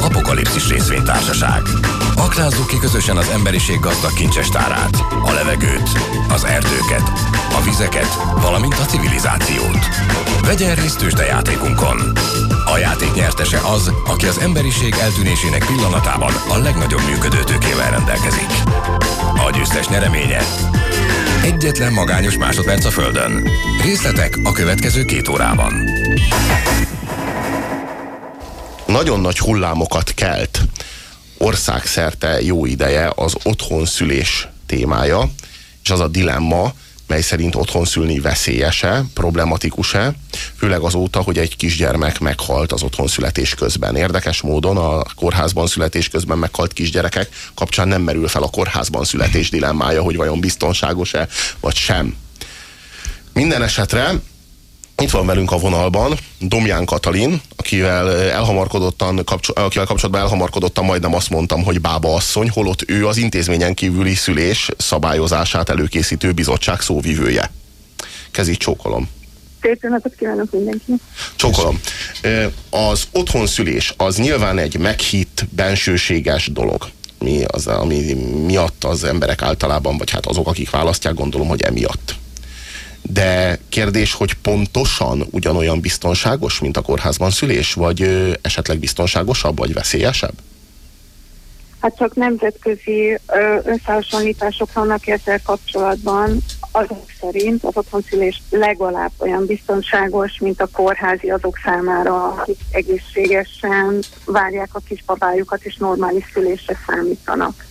Apokalipszis részvénytársaság. Aknázzuk ki közösen az emberiség gazdag kincsestárát, a levegőt, az erdőket, a vizeket, valamint a civilizációt. Vegyen részt játékunkon. A játék nyertese az, aki az emberiség eltűnésének pillanatában a legnagyobb működőtőkével rendelkezik. A győztes nyereménye Egyetlen magányos másodperc a Földön. Részletek a következő két órában. Nagyon nagy hullámokat kelt országszerte jó ideje az otthonszülés témája, és az a dilemma, mely szerint otthon szülni veszélyese, problematikus-e, főleg azóta, hogy egy kisgyermek meghalt az otthon születés közben. Érdekes módon a kórházban születés közben meghalt kisgyerekek kapcsán nem merül fel a kórházban születés dilemmája, hogy vajon biztonságos-e, vagy sem. Minden esetre itt van velünk a vonalban Domján Katalin, akivel elhamarkodottan, akivel kapcsolatban elhamarkodottan majdnem azt mondtam, hogy bába asszony, holott ő az intézményen kívüli szülés szabályozását előkészítő bizottság szóvivője. Kezi csókolom. Szép napot kívánok mindenkinek. Csókolom. Az otthonszülés az nyilván egy meghitt, bensőséges dolog. Mi az, ami miatt az emberek általában, vagy hát azok, akik választják, gondolom, hogy emiatt de kérdés, hogy pontosan ugyanolyan biztonságos, mint a kórházban szülés, vagy ö, esetleg biztonságosabb, vagy veszélyesebb? Hát csak nemzetközi összehasonlítások vannak ezzel kapcsolatban. Azok szerint az otthonszülés legalább olyan biztonságos, mint a kórházi azok számára, akik egészségesen várják a kisbabájukat és normális szülésre számítanak.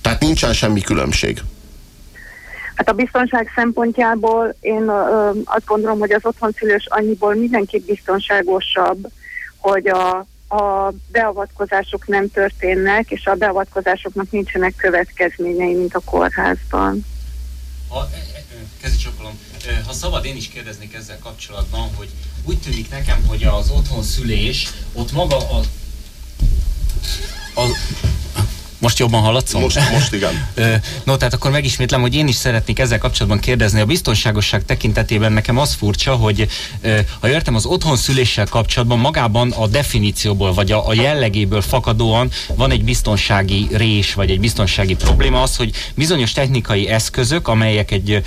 Tehát nincsen semmi különbség? Hát a biztonság szempontjából én ö, azt gondolom, hogy az otthonszülős annyiból mindenképp biztonságosabb, hogy a, a beavatkozások nem történnek, és a beavatkozásoknak nincsenek következményei, mint a kórházban. Ha, e, e, kezdj csokolom. Ha szabad, én is kérdeznék ezzel kapcsolatban, hogy úgy tűnik nekem, hogy az otthon szülés, ott maga a, a most jobban hallatszom? Most, most igen. no, tehát akkor megismétlem, hogy én is szeretnék ezzel kapcsolatban kérdezni. A biztonságosság tekintetében nekem az furcsa, hogy ha értem, az otthon szüléssel kapcsolatban magában a definícióból, vagy a, a jellegéből fakadóan van egy biztonsági rés, vagy egy biztonsági probléma az, hogy bizonyos technikai eszközök, amelyek egy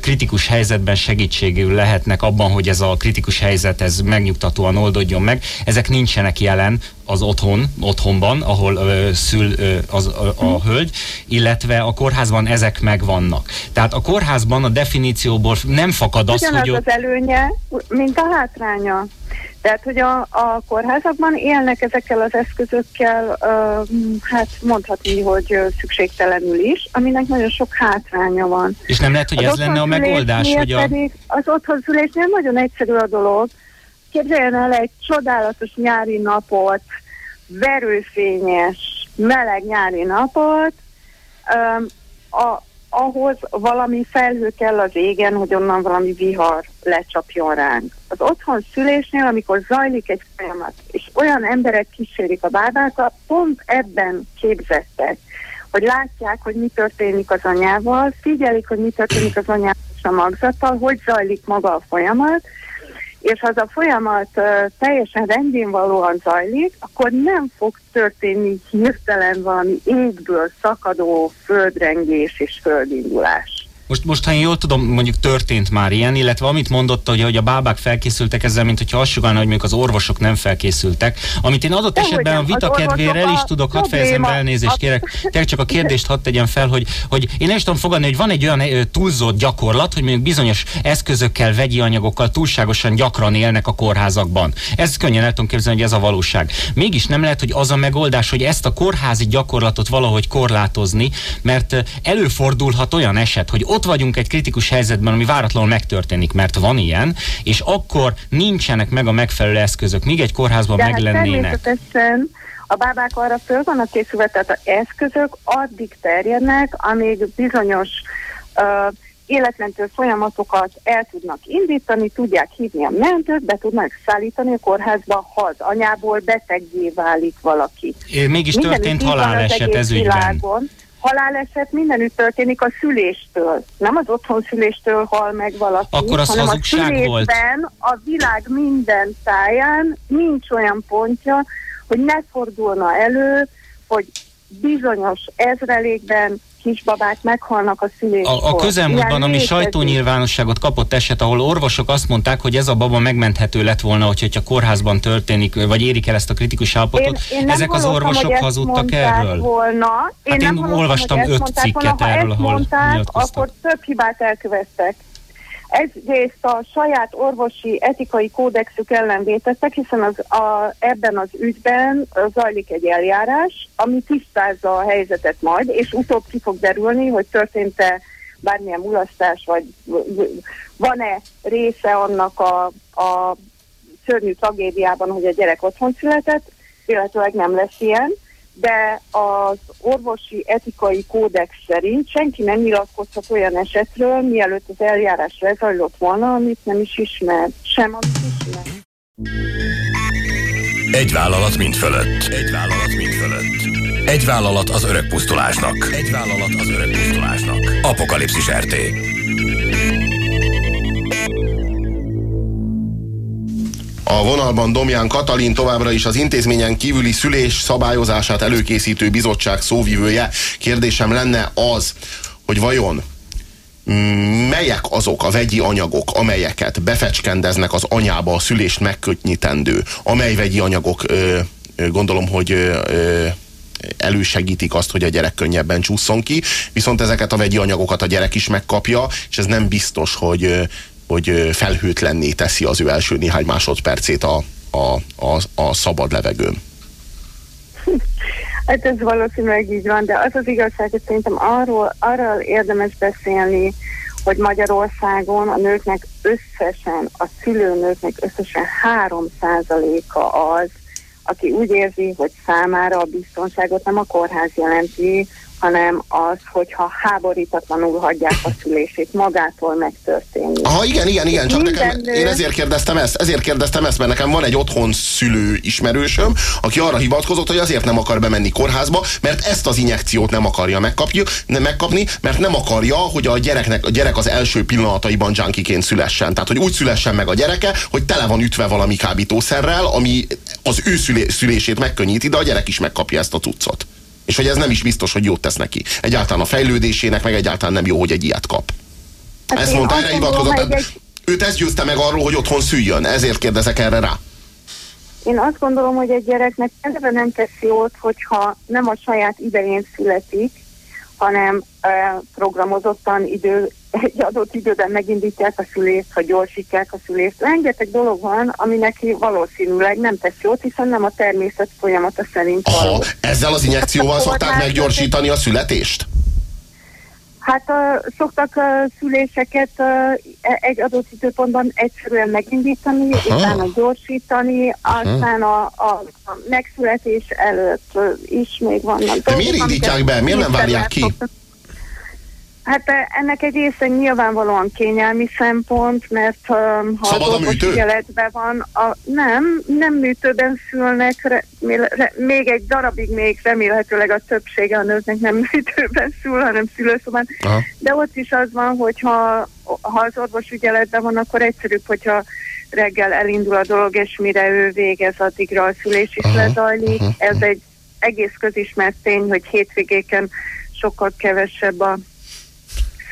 kritikus helyzetben segítségül lehetnek abban, hogy ez a kritikus helyzet ez megnyugtatóan oldódjon meg, ezek nincsenek jelen az otthon, otthonban, ahol ö, szül ö, az, a, a hölgy, illetve a kórházban ezek megvannak. Tehát a kórházban a definícióból nem fakad az, Ugyanaz hogy... az előnye, mint a hátránya. Tehát, hogy a, a kórházakban élnek ezekkel az eszközökkel, uh, hát mondhatni, hogy szükségtelenül is, aminek nagyon sok hátránya van. És nem lehet, hogy az ez lenne a megoldás, hogy a... Pedig az otthonszülésnél nagyon egyszerű a dolog, Képzeljen el egy csodálatos nyári napot, verőfényes, meleg nyári napot, um, a, ahhoz valami felhő kell az égen, hogy onnan valami vihar lecsapjon ránk. Az otthon szülésnél, amikor zajlik egy folyamat, és olyan emberek kísérik a bábákat, pont ebben képzettek, hogy látják, hogy mi történik az anyával, figyelik, hogy mi történik az anyával és a magzattal, hogy zajlik maga a folyamat, és ha az a folyamat teljesen rendén zajlik, akkor nem fog történni hirtelen valami égből szakadó földrengés és földindulás. Most, most, ha én jól tudom, mondjuk történt már ilyen, illetve amit mondotta, hogy, hogy a bábák felkészültek ezzel, mint hogyha azt sugalna, hogy mondjuk az orvosok nem felkészültek. Amit én adott De esetben a vita kedvére el is tudok, hadd fejezem be elnézést, kérek. Tényleg csak a kérdést hadd tegyem fel, hogy, hogy én nem is tudom fogadni, hogy van egy olyan túlzott gyakorlat, hogy mondjuk bizonyos eszközökkel, vegyi anyagokkal túlságosan gyakran élnek a kórházakban. Ez könnyen el tudom képzelni, hogy ez a valóság. Mégis nem lehet, hogy az a megoldás, hogy ezt a kórházi gyakorlatot valahogy korlátozni, mert előfordulhat olyan eset, hogy ott vagyunk egy kritikus helyzetben, ami váratlanul megtörténik, mert van ilyen, és akkor nincsenek meg a megfelelő eszközök, míg egy kórházban De meg hát lennének. A bábák arra föl vannak készülve, tehát az eszközök addig terjednek, amíg bizonyos uh, életmentő folyamatokat el tudnak indítani, tudják hívni a mentőt, be tudnak szállítani a kórházba, ha az anyából beteggé válik valaki. É, mégis Minden történt haláleset ez ügyben. Világon, haláleset mindenütt történik a szüléstől. Nem az otthon szüléstől hal meg valaki, Akkor az hanem a szülésben volt. a világ minden táján nincs olyan pontja, hogy ne fordulna elő, hogy bizonyos ezrelékben kisbabák meghalnak a szüléskor. A, a közelmúltban, ami sajtónyilvánosságot kapott eset, ahol orvosok azt mondták, hogy ez a baba megmenthető lett volna, hogyha kórházban történik, vagy érik el ezt a kritikus állapotot. Én, én Ezek az orvosok hazudtak erről? Volna. Én hát én, én olvastam öt cikket volna. erről, ahol mondták, akkor több hibát elkövettek. Egyrészt a saját orvosi etikai kódexük ellen vétettek, hiszen az, a, ebben az ügyben zajlik egy eljárás, ami tisztázza a helyzetet majd, és utóbb ki fog derülni, hogy történt-e bármilyen mulasztás, vagy van-e része annak a, a szörnyű tragédiában, hogy a gyerek otthon született, illetőleg nem lesz ilyen de az orvosi etikai kódex szerint senki nem nyilatkozhat olyan esetről, mielőtt az eljárás lezajlott volna, amit nem is ismer, sem amit ismer. Egy vállalat mind fölött. Egy vállalat mind fölött. Egy vállalat az öreg pusztulásnak. Egy vállalat az öreg pusztulásnak. Apokalipszis RT. A vonalban Domján Katalin továbbra is az intézményen kívüli szülés szabályozását előkészítő bizottság szóvivője. Kérdésem lenne az, hogy vajon melyek azok a vegyi anyagok, amelyeket befecskendeznek az anyába a szülést megkötnyitendő, amely vegyi anyagok ö, gondolom, hogy ö, elősegítik azt, hogy a gyerek könnyebben csúszson ki, viszont ezeket a vegyi anyagokat a gyerek is megkapja, és ez nem biztos, hogy hogy felhőtlenné teszi az ő első néhány másodpercét a, a, a, a szabad levegőn. Hát ez valószínűleg így van, de az az igazság, hogy szerintem arról, arról érdemes beszélni, hogy Magyarországon a nőknek összesen, a szülőnőknek összesen 3%-a az, aki úgy érzi, hogy számára a biztonságot nem a kórház jelenti, hanem az, hogyha háborítatlanul hagyják a szülését, magától megtörténni. Aha, igen, igen, igen, csak Minden nekem, nő... én ezért kérdeztem ezt, ezért kérdeztem ezt, mert nekem van egy otthon szülő ismerősöm, aki arra hivatkozott, hogy azért nem akar bemenni kórházba, mert ezt az injekciót nem akarja megkapni, nem megkapni mert nem akarja, hogy a gyereknek, a gyerek az első pillanataiban junkiként szülessen. Tehát, hogy úgy szülessen meg a gyereke, hogy tele van ütve valami kábítószerrel, ami az ő szülését megkönnyíti, de a gyerek is megkapja ezt a cuccot. És hogy ez nem is biztos, hogy jót tesz neki. Egyáltalán a fejlődésének, meg egyáltalán nem jó, hogy egy ilyet kap. Hát ezt mondta, erre hivatkozott. Egy... Őt ezt győzte meg arról, hogy otthon szüljön. Ezért kérdezek erre rá. Én azt gondolom, hogy egy gyereknek eleve nem tesz jót, hogyha nem a saját idején születik, hanem programozottan idő, egy adott időben megindítják a szülést, vagy gyorsítják a szülést. Rengeteg dolog van, ami neki valószínűleg nem tesz jót, hiszen nem a természet folyamata szerint Aha, való. ezzel az injekcióval szokták meggyorsítani a születést? Hát uh, szoktak uh, szüléseket uh, egy adott időpontban egyszerűen megindítani, Aha. utána gyorsítani, aztán a, a, a megszületés előtt uh, is még vannak. De miért indítják be? Miért nem várják ki? Szoktak. Hát ennek egy része nyilvánvalóan kényelmi szempont, mert um, ha Szabad a műtő? van, a, nem, nem műtőben szülnek, re, re, még egy darabig még remélhetőleg a többsége a nőknek nem műtőben szül, hanem szülőszobán, Aha. de ott is az van, hogyha ha az orvos ügyeletben van, akkor egyszerűbb, hogyha reggel elindul a dolog, és mire ő végez, addigra a szülés is Aha. lezajlik. Aha. Ez egy egész közismert tény, hogy hétvégéken sokkal kevesebb a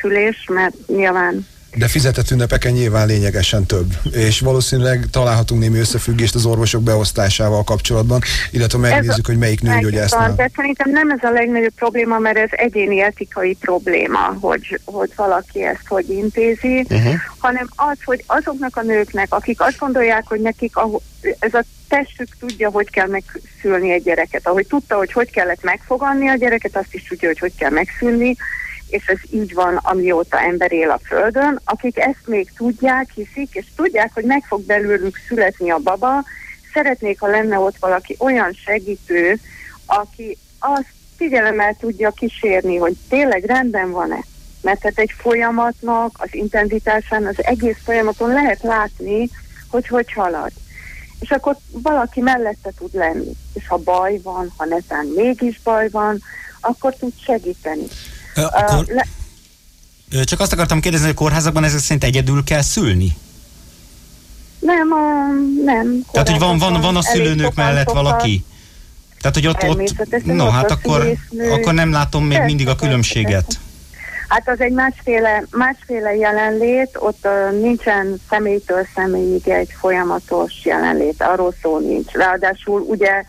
szülés, mert nyilván de fizetett ünnepeken nyilván lényegesen több. És valószínűleg találhatunk némi összefüggést az orvosok beosztásával kapcsolatban, illetve megnézzük, hogy melyik nő gyógyásznál. De szerintem nem ez a legnagyobb probléma, mert ez egyéni etikai probléma, hogy, hogy valaki ezt hogy intézi, uh-huh. hanem az, hogy azoknak a nőknek, akik azt gondolják, hogy nekik a, ez a testük tudja, hogy kell megszülni egy gyereket. Ahogy tudta, hogy hogy kellett megfogadni a gyereket, azt is tudja, hogy hogy kell megszülni és ez így van, amióta ember él a Földön, akik ezt még tudják, hiszik, és tudják, hogy meg fog belőlük születni a baba, szeretnék, ha lenne ott valaki olyan segítő, aki azt figyelemmel tudja kísérni, hogy tényleg rendben van-e. Mert tehát egy folyamatnak az intenzitásán, az egész folyamaton lehet látni, hogy hogy halad. És akkor valaki mellette tud lenni. És ha baj van, ha netán mégis baj van, akkor tud segíteni. Akkor... Le... Csak azt akartam kérdezni, hogy a kórházakban ezek szerint egyedül kell szülni? Nem, a, nem. Tehát, hogy van, van, van a szülőnők mellett valaki? Tehát, hogy ott, ott no, hát akkor, akkor nem látom még mindig a különbséget. Hát az egy másféle, másféle jelenlét, ott uh, nincsen személytől személyig egy folyamatos jelenlét, arról szó nincs. Ráadásul ugye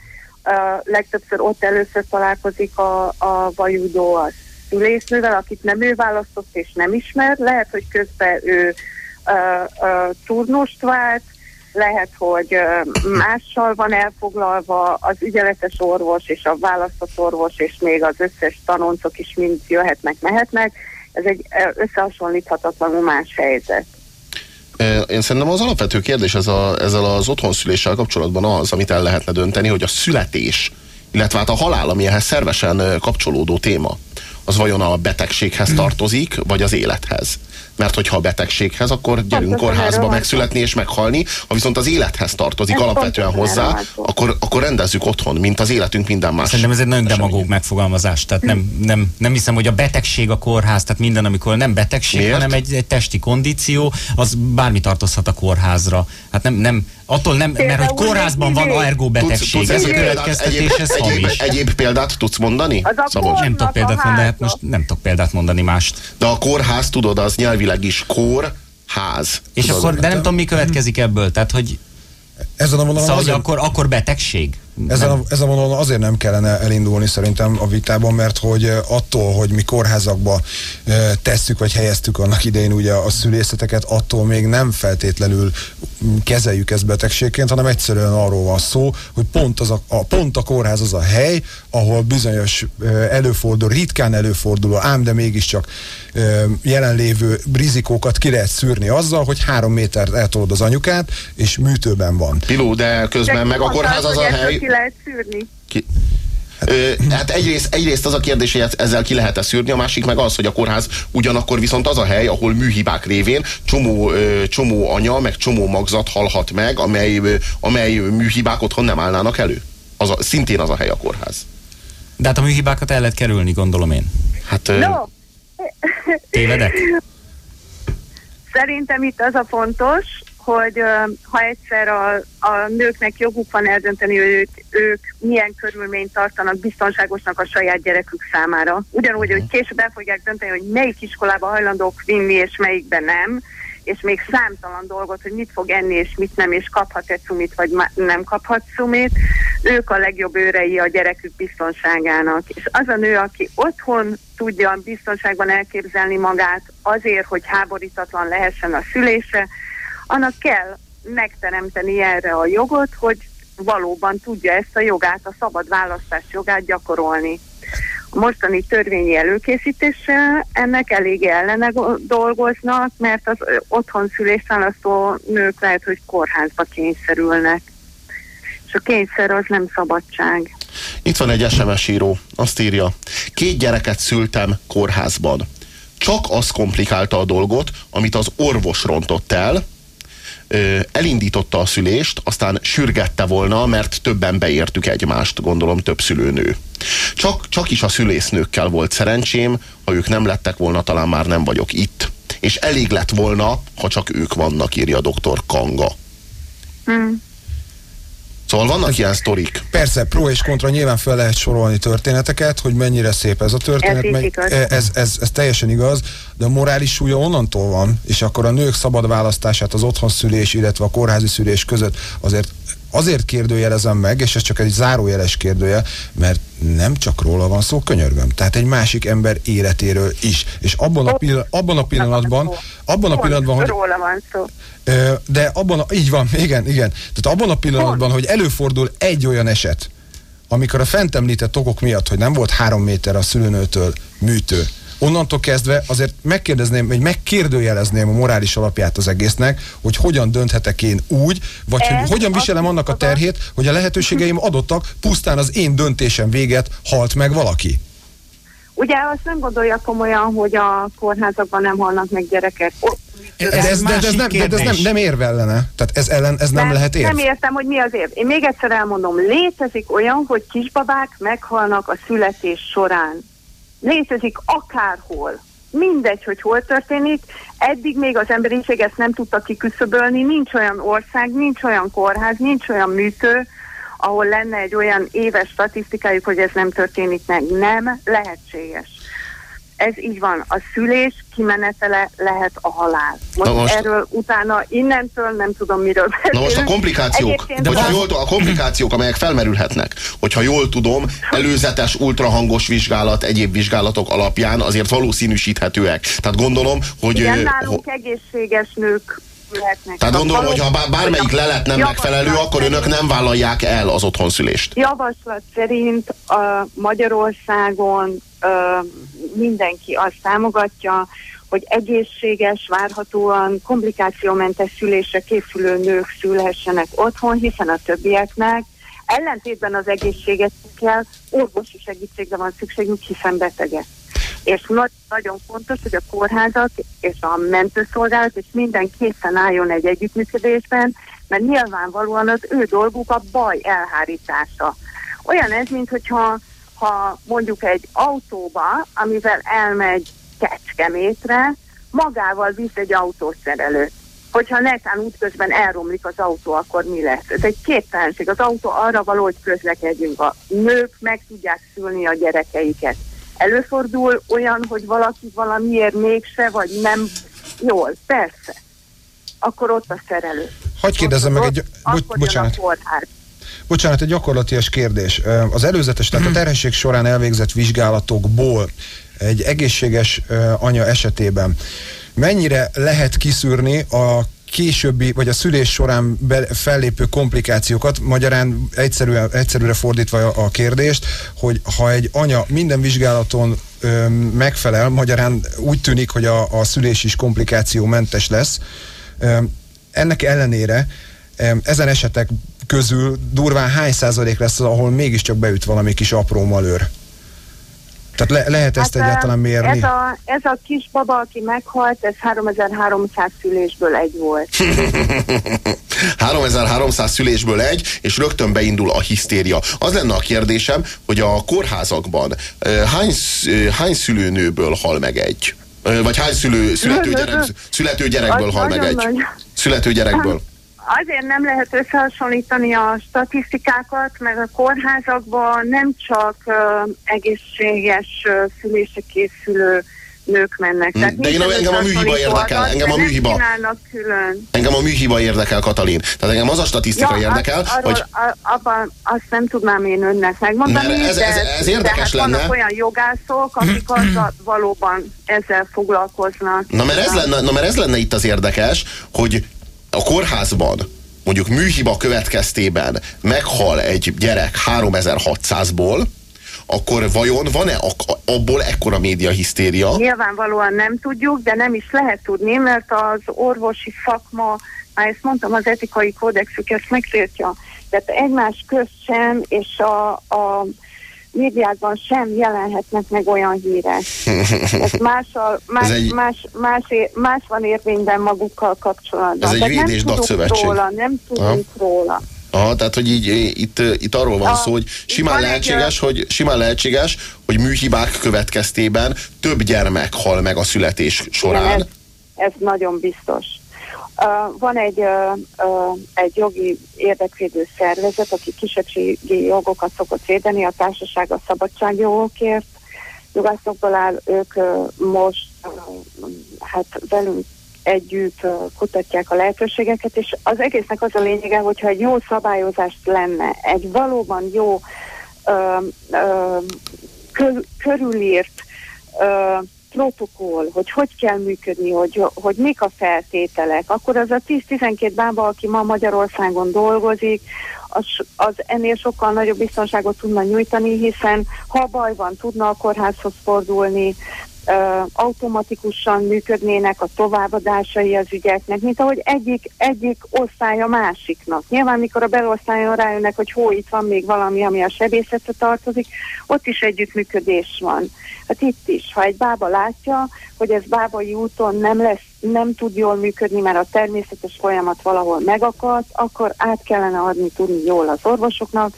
uh, legtöbbször ott először találkozik a, a vajudó a szülésznővel, akit nem ő választott és nem ismer, lehet, hogy közben ő uh, uh, turnust vált, lehet, hogy mással van elfoglalva az ügyeletes orvos és a választott orvos, és még az összes tanoncok is mind jöhetnek, mehetnek. Ez egy összehasonlíthatatlanul más helyzet. Én szerintem az alapvető kérdés ez a, ezzel az otthonszüléssel kapcsolatban az, amit el lehetne dönteni, hogy a születés, illetve hát a halál, ami ehhez szervesen kapcsolódó téma, az vajon a betegséghez tartozik, vagy az élethez? Mert hogyha a betegséghez, akkor gyerünk kórházba megszületni és meghalni, ha viszont az élethez tartozik Ez alapvetően hozzá, akkor, akkor rendezzük otthon, mint az életünk minden más. Szerintem ez egy nagyon demagóg megfogalmazás, tehát nem, nem, nem hiszem, hogy a betegség a kórház, tehát minden, amikor nem betegség, Miért? hanem egy, egy testi kondíció, az bármi tartozhat a kórházra. Hát nem, nem, Attól nem, mert hogy kórházban van ergo betegség, ez a következtetés, ez hamis. Egyéb példát tudsz mondani? Szabolcs? Nem tudok példát mondani, hát most nem tudok példát mondani mást. De a kórház, tudod, az nyelvileg is kór, ház. És tudod, akkor, de nem tudom, mi következik ebből, tehát hogy ezen a vonalon szóval, azért, akkor, akkor betegség? Ezen a, ezen a vonalon azért nem kellene elindulni szerintem a vitában, mert hogy attól, hogy mi kórházakba tesszük, vagy helyeztük annak idején ugye a szülészeteket, attól még nem feltétlenül kezeljük ezt betegségként, hanem egyszerűen arról van szó, hogy pont, az a, a, pont a kórház az a hely, ahol bizonyos előfordul, ritkán előforduló, ám de mégiscsak jelenlévő rizikókat ki lehet szűrni azzal, hogy három métert eltolod az anyukát, és műtőben van. Piló, de közben de meg a kórház az a hely... Ki lehet szűrni? Ki? Ö, hát egyrészt, egyrészt az a kérdés, hogy ezzel ki lehet-e szűrni, a másik meg az, hogy a kórház ugyanakkor viszont az a hely, ahol műhibák révén csomó, ö, csomó anya, meg csomó magzat halhat meg, amely, ö, amely műhibák otthon nem állnának elő. Az a, szintén az a hely a kórház. De hát a műhibákat el lehet kerülni, gondolom én. Hát... Ö, no. Tévedek? Szerintem itt az a fontos, hogy ha egyszer a, a nőknek joguk van eldönteni, hogy ők, ők milyen körülményt tartanak biztonságosnak a saját gyerekük számára. Ugyanúgy, hogy később el fogják dönteni, hogy melyik iskolába hajlandók vinni, és melyikben nem, és még számtalan dolgot, hogy mit fog enni, és mit nem, és kaphat-e cumit, vagy nem kaphat cumit. Ők a legjobb őrei a gyerekük biztonságának. És az a nő, aki otthon tudja biztonságban elképzelni magát azért, hogy háborítatlan lehessen a szülése, annak kell megteremteni erre a jogot, hogy valóban tudja ezt a jogát, a szabad választás jogát gyakorolni. Mostani törvényi előkészítéssel ennek elég ellene dolgoznak, mert az otthon szülésszálasztó nők lehet, hogy kórházba kényszerülnek. És a kényszer az nem szabadság. Itt van egy SMS író, azt írja, két gyereket szültem kórházban. Csak az komplikálta a dolgot, amit az orvos rontott el, elindította a szülést, aztán sürgette volna, mert többen beértük egymást, gondolom több szülőnő. Csak, csak is a szülésznőkkel volt szerencsém, ha ők nem lettek volna, talán már nem vagyok itt. És elég lett volna, ha csak ők vannak, írja dr. Kanga. Hmm. Szóval vannak ez, ilyen sztorik. Persze, pro és kontra nyilván fel lehet sorolni történeteket, hogy mennyire szép ez a történet. Ez, meg, ez, ez, ez teljesen igaz, de a morális súlya onnantól van, és akkor a nők szabad választását az otthonszülés, illetve a kórházi szülés között azért azért kérdőjelezem meg, és ez csak egy zárójeles kérdője, mert nem csak róla van szó, könyörgöm. Tehát egy másik ember életéről is. És abban a, pillan- abban a pillanatban, abban a pillanatban, hogy... Róla van szó. De abban, a, így van, igen, igen. Tehát abban a pillanatban, hogy előfordul egy olyan eset, amikor a fent említett okok miatt, hogy nem volt három méter a szülőnőtől műtő, onnantól kezdve azért megkérdezném, vagy megkérdőjelezném a morális alapját az egésznek, hogy hogyan dönthetek én úgy, vagy Ez hogy hogyan viselem annak a terhét, hogy a lehetőségeim adottak, pusztán az én döntésem véget halt meg valaki. Ugye azt nem gondolja komolyan, hogy a kórházakban nem halnak meg gyerekek. Ott Ez, de ez, de, ez, nem, de ez nem, nem érve ellene. Tehát ez ellen ez nem, nem lehet érv. Nem értem, hogy mi az érv. Én még egyszer elmondom, létezik olyan, hogy kisbabák meghalnak a születés során. Létezik akárhol. Mindegy, hogy hol történik. Eddig még az emberiség ezt nem tudta kiküszöbölni. Nincs olyan ország, nincs olyan kórház, nincs olyan műtő, ahol lenne egy olyan éves statisztikájuk, hogy ez nem történik meg. Nem lehetséges. Ez így van. A szülés kimenetele lehet a halál. Most, most erről utána innentől nem tudom miről beszélünk. Na most a komplikációk, de hogyha jól, a komplikációk, amelyek felmerülhetnek, hogyha jól tudom, előzetes ultrahangos vizsgálat, egyéb vizsgálatok alapján azért valószínűsíthetőek. Tehát gondolom, hogy... Igen, nálunk egészséges nők lehetnek. Tehát gondolom, hogy ha bármelyik lelet nem megfelelő, akkor önök nem vállalják el az otthonszülést. Javaslat szerint a Magyarországon mindenki azt támogatja, hogy egészséges, várhatóan komplikációmentes szülésre készülő nők szülhessenek otthon, hiszen a többieknek ellentétben az egészségetekkel orvosi segítségre van szükségük, hiszen betegek. És nagyon fontos, hogy a kórházak és a mentőszolgálat és minden készen álljon egy együttműködésben, mert nyilvánvalóan az ő dolguk a baj elhárítása. Olyan ez, mint hogyha ha mondjuk egy autóba, amivel elmegy Kecskemétre, magával visz egy autószerelőt. Hogyha netán útközben elromlik az autó, akkor mi lesz? Ez egy képtelenség. Az autó arra való, hogy közlekedjünk. A nők meg tudják szülni a gyerekeiket. Előfordul olyan, hogy valaki valamiért mégse, vagy nem jól, persze. Akkor ott a szerelő. Hogy kérdezem meg egy... Bo- bocsánat. Bocsánat, egy gyakorlatias kérdés. Az előzetes, tehát a terhesség során elvégzett vizsgálatokból egy egészséges anya esetében mennyire lehet kiszűrni a későbbi, vagy a szülés során be, fellépő komplikációkat, magyarán egyszerűen, egyszerűre fordítva a, a kérdést, hogy ha egy anya minden vizsgálaton ö, megfelel, magyarán úgy tűnik, hogy a, a szülés is komplikációmentes lesz, ö, ennek ellenére ö, ezen esetek közül durván hány százalék lesz ahol mégiscsak beüt valami kis apró malőr? Tehát le, lehet ezt hát, egyáltalán mérni? Ez a, ez a kis baba, aki meghalt, ez 3300 szülésből egy volt. 3300 szülésből egy, és rögtön beindul a hisztéria. Az lenne a kérdésem, hogy a kórházakban hány, hány szülőnőből hal meg egy? Vagy hány szülő, születő, gyerek, születő gyerekből hal meg egy? Születő gyerekből. Azért nem lehet összehasonlítani a statisztikákat, mert a kórházakban nem csak uh, egészséges uh, szülésre készülő nők mennek. Hmm. Tehát De én engem a műhiba érdekel, engem a műhiba. Külön. Engem a műhiba érdekel, Katalin. Tehát engem az a statisztika ja, érdekel, az, arról, hogy... A, abban azt nem tudnám én önnek megmondani, mert ez, ez, ez érdekes de hát lenne. vannak olyan jogászok, akik azzal valóban ezzel foglalkoznak. Na mert, ez lenne, na mert ez lenne itt az érdekes, hogy a kórházban mondjuk műhiba következtében meghal egy gyerek 3600-ból, akkor vajon van-e abból ekkora média hisztéria? Nyilvánvalóan nem tudjuk, de nem is lehet tudni, mert az orvosi szakma, már ezt mondtam, az etikai kódexük ezt megtiltja. Tehát egymás közt sem, és a, a médiákban sem jelenhetnek meg olyan hírek. Ez mással, más, egy... más, más, más van érvényben magukkal kapcsolatban. Ez egy nem tudunk róla, nem tudunk Aha. róla. Aha, tehát, hogy így itt, itt arról van a, szó, hogy simán lehetséges, hogy simán lehetséges, hogy műhibák következtében több gyermek hal meg a születés során. Igen, ez, ez nagyon biztos. Van egy, uh, uh, egy jogi érdekvédő szervezet, aki kisebbségi jogokat szokott védeni, a társaság a szabadságjogokért. Jogászokból áll, ők uh, most uh, hát velünk együtt uh, kutatják a lehetőségeket, és az egésznek az a lényege, hogyha egy jó szabályozást lenne, egy valóban jó uh, uh, kör, körülírt uh, protokoll, hogy hogy kell működni, hogy, hogy mik a feltételek, akkor az a 10-12 bába, aki ma Magyarországon dolgozik, az, az ennél sokkal nagyobb biztonságot tudna nyújtani, hiszen ha baj van, tudna a kórházhoz fordulni, automatikusan működnének a továbbadásai az ügyeknek, mint ahogy egyik, egyik osztály a másiknak. Nyilván, mikor a belosztályon rájönnek, hogy hó, itt van még valami, ami a sebészetre tartozik, ott is együttműködés van. Hát itt is, ha egy bába látja, hogy ez bábai úton nem lesz, nem tud jól működni, mert a természetes folyamat valahol megakadt, akkor át kellene adni tudni jól az orvosoknak,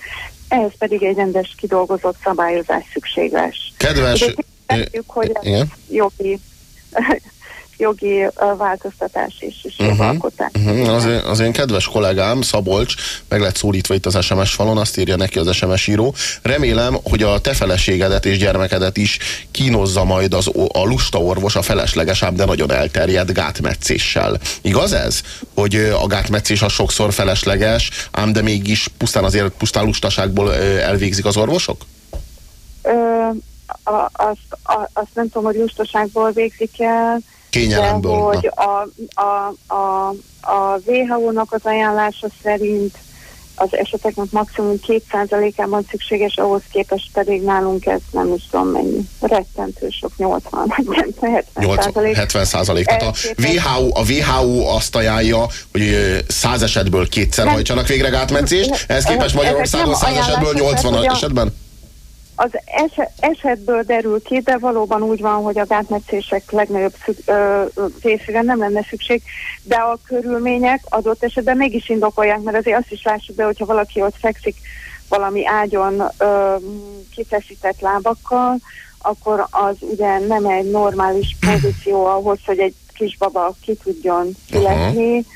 ehhez pedig egy rendes kidolgozott szabályozás szükséges. Kedves... Tettük, hogy ez jogi, jogi változtatás is, és uh-huh, jogalkotás. Uh-huh. Az, én, az én kedves kollégám, Szabolcs, meg lett szólítva itt az SMS falon, azt írja neki az SMS író. Remélem, hogy a te feleségedet és gyermekedet is kínozza majd az, a lusta orvos a felesleges, ám de nagyon elterjedt gátmetszéssel. Igaz ez? Hogy a gátmetszés az sokszor felesleges, ám de mégis pusztán azért pusztán lustaságból elvégzik az orvosok? Ö, a, azt, a, azt nem tudom, hogy lustaságból végzik el, Kényelemből. De hogy a, a, a, a WHO-nak az ajánlása szerint az eseteknek maximum 2%-ában szükséges, ahhoz képest pedig nálunk ez nem is tudom mennyi. Rettentő sok, 80 vagy 70% 70 százalék. Tehát a WHO, a WHO azt ajánlja, hogy 100 esetből kétszer hajtsanak végre gátmetszést, ehhez képest Magyarországon 100 esetből 80 esetben? Az eset, esetből derül ki, de valóban úgy van, hogy a gátmetszések legnagyobb részére nem lenne szükség, de a körülmények adott esetben mégis indokolják, mert azért azt is lássuk be, hogyha valaki ott fekszik valami ágyon ö, kifeszített lábakkal, akkor az ugye nem egy normális pozíció ahhoz, hogy egy kisbaba ki tudjon születni. Uh-huh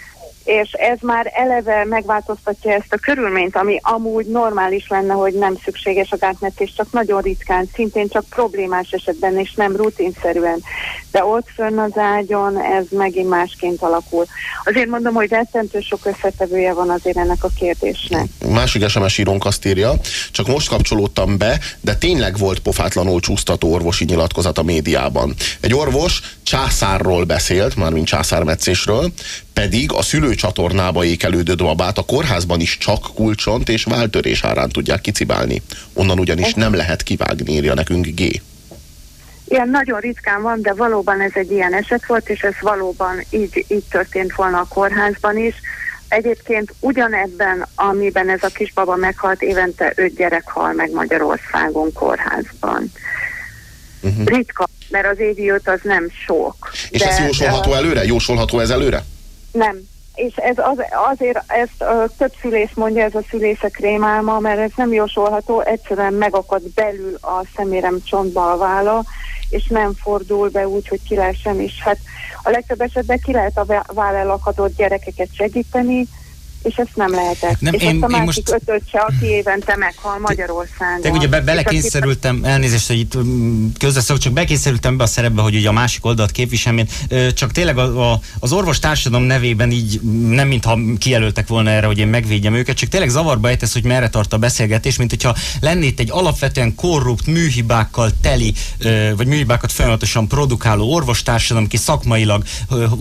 és ez már eleve megváltoztatja ezt a körülményt, ami amúgy normális lenne, hogy nem szükséges a gátmetés, csak nagyon ritkán, szintén csak problémás esetben, és nem rutinszerűen. De ott fönn az ágyon ez megint másként alakul. Azért mondom, hogy rettentő sok összetevője van azért ennek a kérdésnek. Másik SMS írónk azt írja, csak most kapcsolódtam be, de tényleg volt pofátlanul csúsztató orvosi nyilatkozat a médiában. Egy orvos császárról beszélt, mármint császármetszésről, pedig a szülőcsatornába ékelődő babát a kórházban is csak kulcsont és váltörés árán tudják kicibálni. Onnan ugyanis nem lehet kivágni, írja nekünk G. Ilyen nagyon ritkán van, de valóban ez egy ilyen eset volt, és ez valóban így, így történt volna a kórházban is. Egyébként ugyanebben, amiben ez a kisbaba meghalt, évente öt gyerek hal meg Magyarországon kórházban. Uh-huh. Ritka, mert az évi öt az nem sok. És de, ez jósolható előre? Jósolható ez előre? Nem. És ez az, azért ezt a több szülész mondja, ez a szülészek rémálma, mert ez nem jósolható, egyszerűen megakad belül a szemérem csontba a vála, és nem fordul be úgy, hogy ki lehessen, és hát a legtöbb esetben ki lehet a váll elakadott gyerekeket segíteni, és ezt nem lehetett. Nem, és én, a másik most... ötöt se, aki évente meghal Magyarországon. Te ugye be, belekényszerültem, elnézést, hogy itt mm, közbeszok, csak bekényszerültem be a szerepbe, hogy ugye a másik oldalt képviselem, én, csak tényleg a, a, az orvos társadalom nevében így nem mintha kijelöltek volna erre, hogy én megvédjem őket, csak tényleg zavarba ejtesz, hogy merre tart a beszélgetés, mint hogyha lennét egy alapvetően korrupt, műhibákkal teli, vagy műhibákat folyamatosan produkáló orvostársadalom, ki szakmailag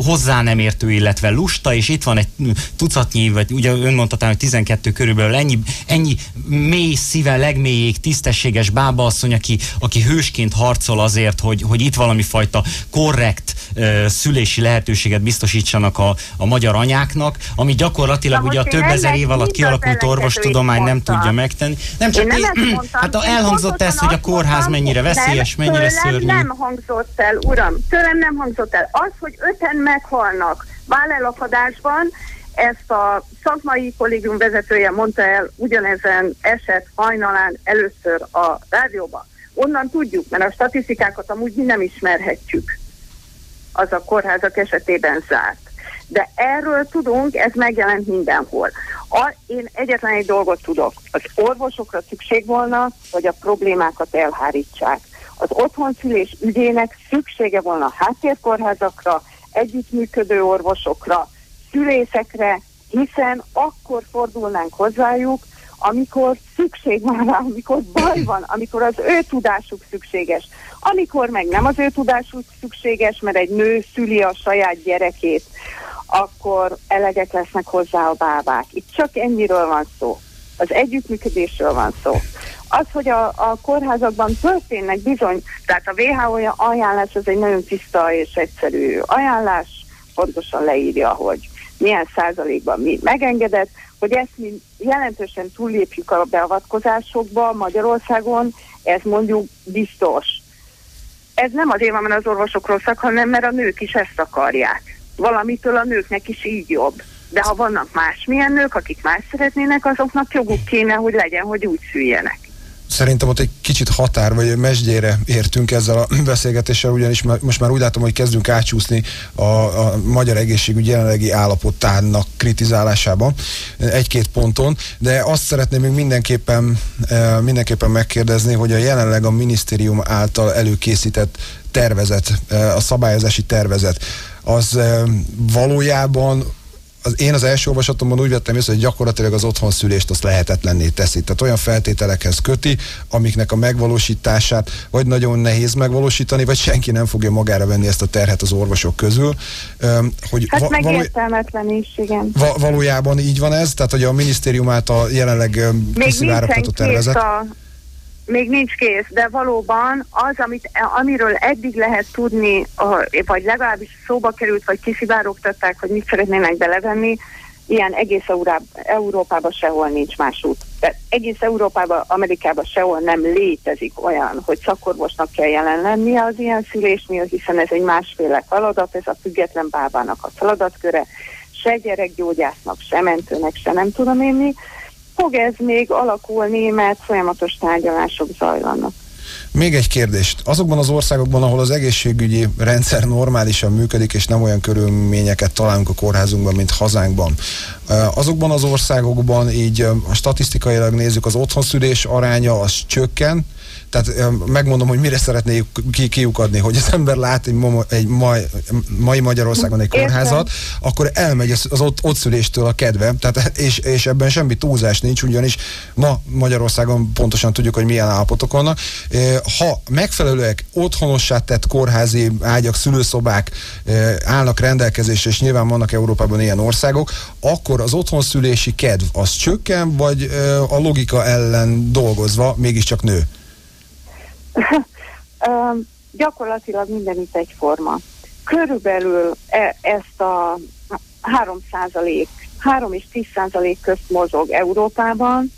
hozzá nem értő, illetve lusta, és itt van egy tucatnyi, vagy ugye ön mondta hogy 12 körülbelül ennyi, ennyi mély szíve, legmélyéig tisztességes bábaasszony, aki, aki hősként harcol azért, hogy, hogy itt valami fajta korrekt uh, szülési lehetőséget biztosítsanak a, a magyar anyáknak, ami gyakorlatilag ugye a több ezer év alatt kialakult orvostudomány nem tudja megtenni. Nem csak nem mondtam, hát elhangzott ez, hogy a kórház mennyire veszélyes, nem, mennyire szörnyű. nem hangzott el, uram, tőlem nem hangzott el. Az, hogy öten meghalnak vállelakadásban, ezt a szakmai kollégium vezetője mondta el ugyanezen eset hajnalán először a rádióban. Onnan tudjuk, mert a statisztikákat amúgy mi nem ismerhetjük. Az a kórházak esetében zárt. De erről tudunk, ez megjelent mindenhol. A, én egyetlen egy dolgot tudok. Az orvosokra szükség volna, hogy a problémákat elhárítsák. Az otthonszülés ügyének szüksége volna háttérkórházakra, együttműködő orvosokra, szülészekre, hiszen akkor fordulnánk hozzájuk, amikor szükség van rá, amikor baj van, amikor az ő tudásuk szükséges. Amikor meg nem az ő tudásuk szükséges, mert egy nő szüli a saját gyerekét, akkor elegek lesznek hozzá a bábák. Itt csak ennyiről van szó. Az együttműködésről van szó. Az, hogy a, a kórházakban történnek bizony, tehát a WHO ajánlás az egy nagyon tiszta és egyszerű ajánlás, pontosan leírja, hogy milyen százalékban mi megengedett, hogy ezt mi jelentősen túllépjük a beavatkozásokba Magyarországon, ez mondjuk biztos. Ez nem azért van, mert az orvosok rosszak, hanem mert a nők is ezt akarják. Valamitől a nőknek is így jobb. De ha vannak másmilyen nők, akik más szeretnének, azoknak joguk kéne, hogy legyen, hogy úgy szüljenek szerintem ott egy kicsit határ vagy mesdjére értünk ezzel a beszélgetéssel, ugyanis most már úgy látom, hogy kezdünk átsúszni a, a magyar egészségügy jelenlegi állapotának kritizálásába egy-két ponton, de azt szeretném még mindenképpen, e, mindenképpen megkérdezni, hogy a jelenleg a minisztérium által előkészített tervezet, e, a szabályozási tervezet, az e, valójában az, én az első olvasatomban úgy vettem észre, hogy gyakorlatilag az otthon szülést azt lehetetlenné teszi. Tehát olyan feltételekhez köti, amiknek a megvalósítását vagy nagyon nehéz megvalósítani, vagy senki nem fogja magára venni ezt a terhet az orvosok közül. Hogy hát va- meg értelmetlen is, igen. Va- valójában így van ez, tehát hogy a minisztérium által jelenleg kiszivárogtatott tervezet. A még nincs kész, de valóban az, amit, amiről eddig lehet tudni, vagy legalábbis szóba került, vagy kiszivárogtatták, hogy mit szeretnének belevenni, ilyen egész Európában sehol nincs más út. Tehát egész Európában, Amerikában sehol nem létezik olyan, hogy szakorvosnak kell jelen lennie az ilyen szülésnél, hiszen ez egy másféle feladat, ez a független bábának a feladatköre, se gyerekgyógyásznak, se mentőnek, se nem tudom én mi fog ez még alakulni, mert folyamatos tárgyalások zajlanak. Még egy kérdést. Azokban az országokban, ahol az egészségügyi rendszer normálisan működik, és nem olyan körülményeket találunk a kórházunkban, mint hazánkban, azokban az országokban így a statisztikailag nézzük, az otthonszülés aránya az csökken, tehát megmondom, hogy mire szeretnék ki, kiukadni, hogy az ember lát egy, egy mai, mai Magyarországon egy kórházat, Értem. akkor elmegy az, az ott, ott szüléstől a kedve, tehát, és, és ebben semmi túlzás nincs, ugyanis ma Magyarországon pontosan tudjuk, hogy milyen állapotok vannak. Ha megfelelőek otthonossá tett kórházi ágyak, szülőszobák állnak rendelkezésre, és nyilván vannak Európában ilyen országok, akkor az otthonszülési kedv az csökken, vagy a logika ellen dolgozva mégiscsak nő? gyakorlatilag mindenütt egyforma. Körülbelül e, ezt a 3 3 és 10 százalék közt mozog Európában,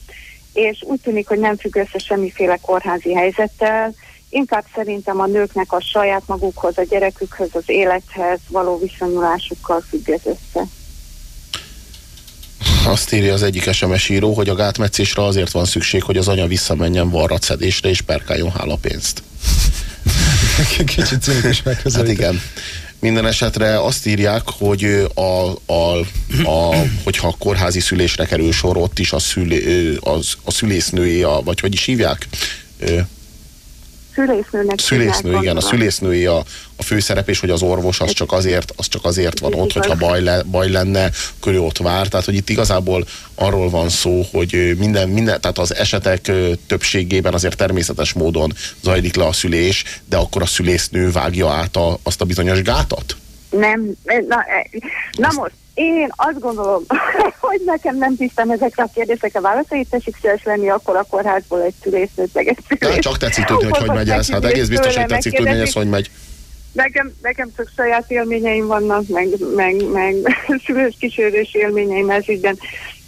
és úgy tűnik, hogy nem függ össze semmiféle kórházi helyzettel, inkább szerintem a nőknek a saját magukhoz, a gyerekükhöz, az élethez való viszonyulásukkal függ ez össze. Azt írja az egyik SMS író, hogy a gátmetszésre azért van szükség, hogy az anya visszamenjen varratszedésre és perkáljon hálapénzt. Kicsit cinikus Hát igen. Minden esetre azt írják, hogy a, a, a, hogyha a kórházi szülésre kerül sor, ott is a, szülé, az, a szülésznői, a, vagy hogy is hívják? Szülésznőnek. Szülésznő, igen, a szülésznői a, a főszerep, és hogy az orvos az csak azért, az csak azért van ott, hogyha baj, le, baj lenne, körül ott vár. Tehát, hogy itt igazából arról van szó, hogy minden, minden, tehát az esetek többségében azért természetes módon zajlik le a szülés, de akkor a szülésznő vágja át a, azt a bizonyos gátat? Nem, na, na most, én azt gondolom, hogy nekem nem tisztem ezekre a kérdésekre válaszolni, tessék szíves lenni akkor a kórházból egy szülésznőt, meg egy szülés. csak tetszik tudni, hogy hogy megy ez. Hát egész biztos, hogy tetszik tudni, hogy ez hogy megy. Nekem, nekem csak saját élményeim vannak, meg, meg, meg szülős kísérős élményeim ez ügyben.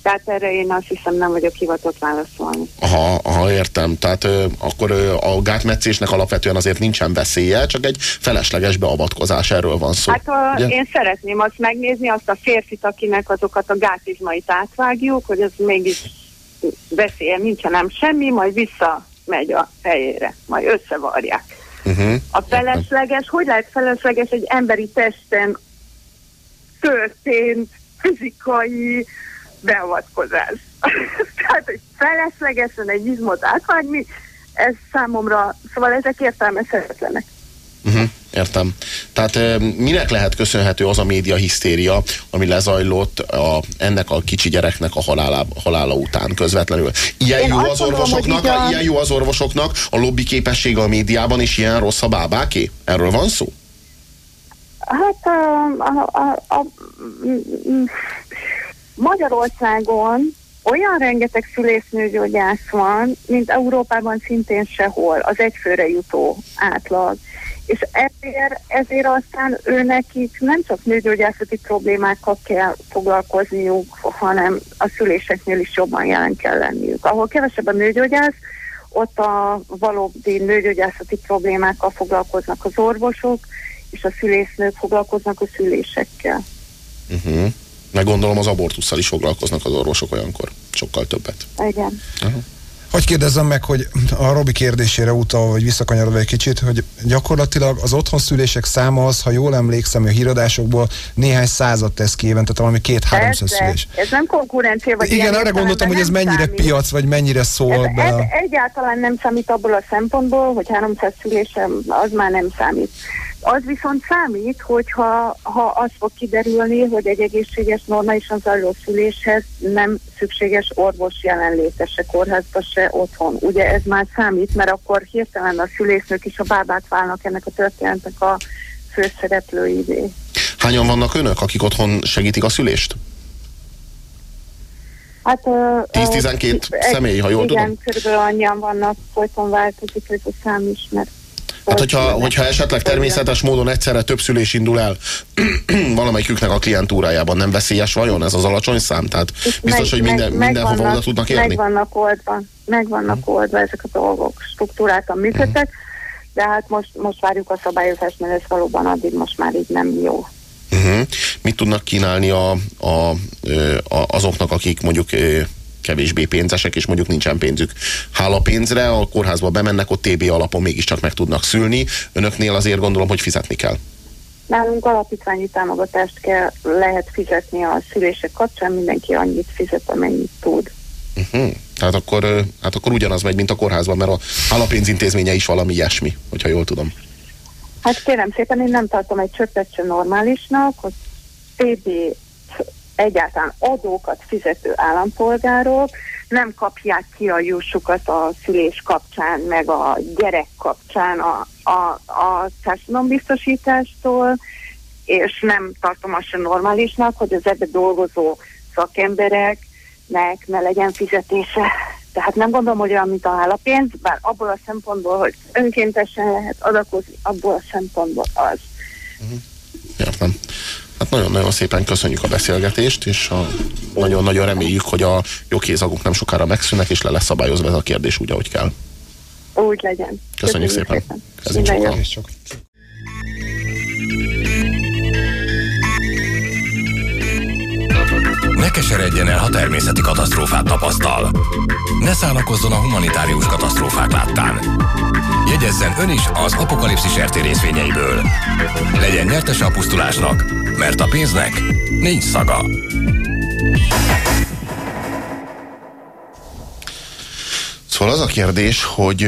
Tehát erre én azt hiszem nem vagyok hivatott válaszolni. Aha, aha értem. Tehát ö, akkor ö, a gátmetszésnek alapvetően azért nincsen veszélye, csak egy felesleges beavatkozás, erről van szó. Hát a, én szeretném azt megnézni, azt a férfit, akinek azokat a gátizmait átvágjuk, hogy ez mégis veszélye nincsen, nem semmi, majd visszamegy a helyére, majd összevarják. Uh-huh. A felesleges, hogy lehet felesleges egy emberi testen történt fizikai beavatkozás. Tehát, hogy feleslegesen egy izmot átvágni, ez számomra, szóval ezek értelmezhetetlenek. Uh-huh, értem. Tehát minek lehet köszönhető az a média hisztéria, ami lezajlott a, ennek a kicsi gyereknek a halála, halála után közvetlenül? Ilyen jó, az orvosoknak, a... ilyen jó az orvosoknak, a lobby képessége a médiában, és ilyen rossz a bábáké? Erről van szó? Hát a, a, a, a, Magyarországon olyan rengeteg szülésznőgyógyász van, mint Európában szintén sehol, az egyfőre jutó átlag. És ezért, ezért aztán ő nekik nem csak nőgyógyászati problémákkal kell foglalkozniuk, hanem a szüléseknél is jobban jelen kell lenniük. Ahol kevesebb a nőgyógyász, ott a valódi nőgyógyászati problémákkal foglalkoznak az orvosok, és a szülésznők foglalkoznak a szülésekkel. Uh-huh. Meg gondolom az abortussal is foglalkoznak az orvosok olyankor. Sokkal többet. Igen. Uh-huh. Hogy kérdezzem meg, hogy a Robi kérdésére utal, vagy visszakanyarodva egy kicsit, hogy gyakorlatilag az otthonszülések száma az, ha jól emlékszem, a híradásokból néhány százat tesz ki évente, valami két-háromszáz szülés. Ez nem konkurencia, vagy Igen, arra gondoltam, hogy ez mennyire számít. piac, vagy mennyire szól ez, be. Ez egyáltalán nem számít abból a szempontból, hogy 300 szülésem az már nem számít. Az viszont számít, hogyha ha az fog kiderülni, hogy egy egészséges, normálisan zajló szüléshez nem szükséges orvos jelenléte se kórházba, se otthon. Ugye ez már számít, mert akkor hirtelen a szülésznők is a bábák válnak ennek a történetnek a főszereplőivé. Hányan vannak önök, akik otthon segítik a szülést? Hát, 10-12 személy, ha jól igen, tudom? Igen, körülbelül annyian vannak, folyton változik ez a szám is, mert Hát, hogyha, hogyha esetleg természetes módon egyszerre több szülés indul el valamelyiküknek a klientúrájában, nem veszélyes vajon ez az alacsony szám? Tehát biztos, meg, hogy minden, meg, mindenhova vannak, oda tudnak érni? Meg vannak oldva, meg vannak hmm. oldva ezek a dolgok, struktúráltan működtek, hmm. de hát most, most várjuk a szabályozást, mert ez valóban addig most már így nem jó. Uh-huh. Mit tudnak kínálni a, a, a, azoknak, akik mondjuk kevésbé pénzesek, és mondjuk nincsen pénzük. Hála pénzre a kórházba bemennek, ott TB alapon mégiscsak meg tudnak szülni. Önöknél azért gondolom, hogy fizetni kell. Nálunk alapítványi támogatást kell, lehet fizetni a szülések kapcsán, mindenki annyit fizet, amennyit tud. Uh-huh. Tehát akkor, hát akkor ugyanaz megy, mint a kórházban, mert a állapénzintézménye is valami ilyesmi, hogyha jól tudom. Hát kérem szépen, én nem tartom egy csöppet sem normálisnak, hogy TB egyáltalán adókat fizető állampolgárok nem kapják ki a jussukat a szülés kapcsán, meg a gyerek kapcsán a, a, a társadalombiztosítástól, és nem tartom azt sem normálisnak, hogy az ebbe dolgozó szakembereknek ne legyen fizetése. Tehát nem gondolom, hogy olyan, mint a hálapénz, bár abból a szempontból, hogy önkéntesen lehet adakozni, abból a szempontból az. Uh-huh. Értem. Hát nagyon-nagyon szépen köszönjük a beszélgetést, és nagyon-nagyon reméljük, hogy a jogkézagok nem sokára megszűnnek, és le lesz szabályozva ez a kérdés úgy, ahogy kell. Úgy legyen. Köszönjük, Köszönjük szépen. szépen. csak. Ne keseredjen el, ha természeti katasztrófát tapasztal. Ne szánakozzon a humanitárius katasztrófák láttán. Jegyezzen ön is az apokalipszis RT részvényeiből. Legyen nyertes a pusztulásnak, mert a pénznek nincs szaga. Szóval az a kérdés, hogy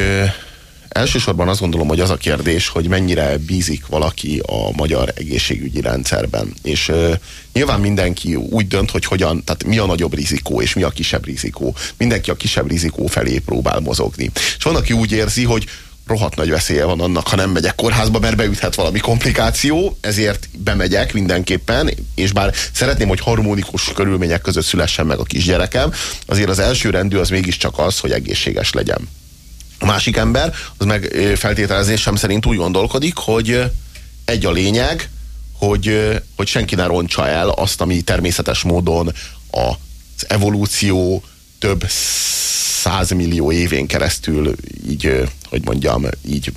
elsősorban azt gondolom, hogy az a kérdés, hogy mennyire bízik valaki a magyar egészségügyi rendszerben. És uh, nyilván mindenki úgy dönt, hogy hogyan, tehát mi a nagyobb rizikó, és mi a kisebb rizikó. Mindenki a kisebb rizikó felé próbál mozogni. És van, aki úgy érzi, hogy rohadt nagy veszélye van annak, ha nem megyek kórházba, mert beüthet valami komplikáció, ezért bemegyek mindenképpen, és bár szeretném, hogy harmonikus körülmények között szülessen meg a kisgyerekem, azért az első rendű az mégiscsak az, hogy egészséges legyen. A másik ember, az meg feltételezésem szerint úgy gondolkodik, hogy egy a lényeg, hogy, hogy senki ne roncsa el azt, ami természetes módon az evolúció több százmillió évén keresztül így, hogy mondjam, így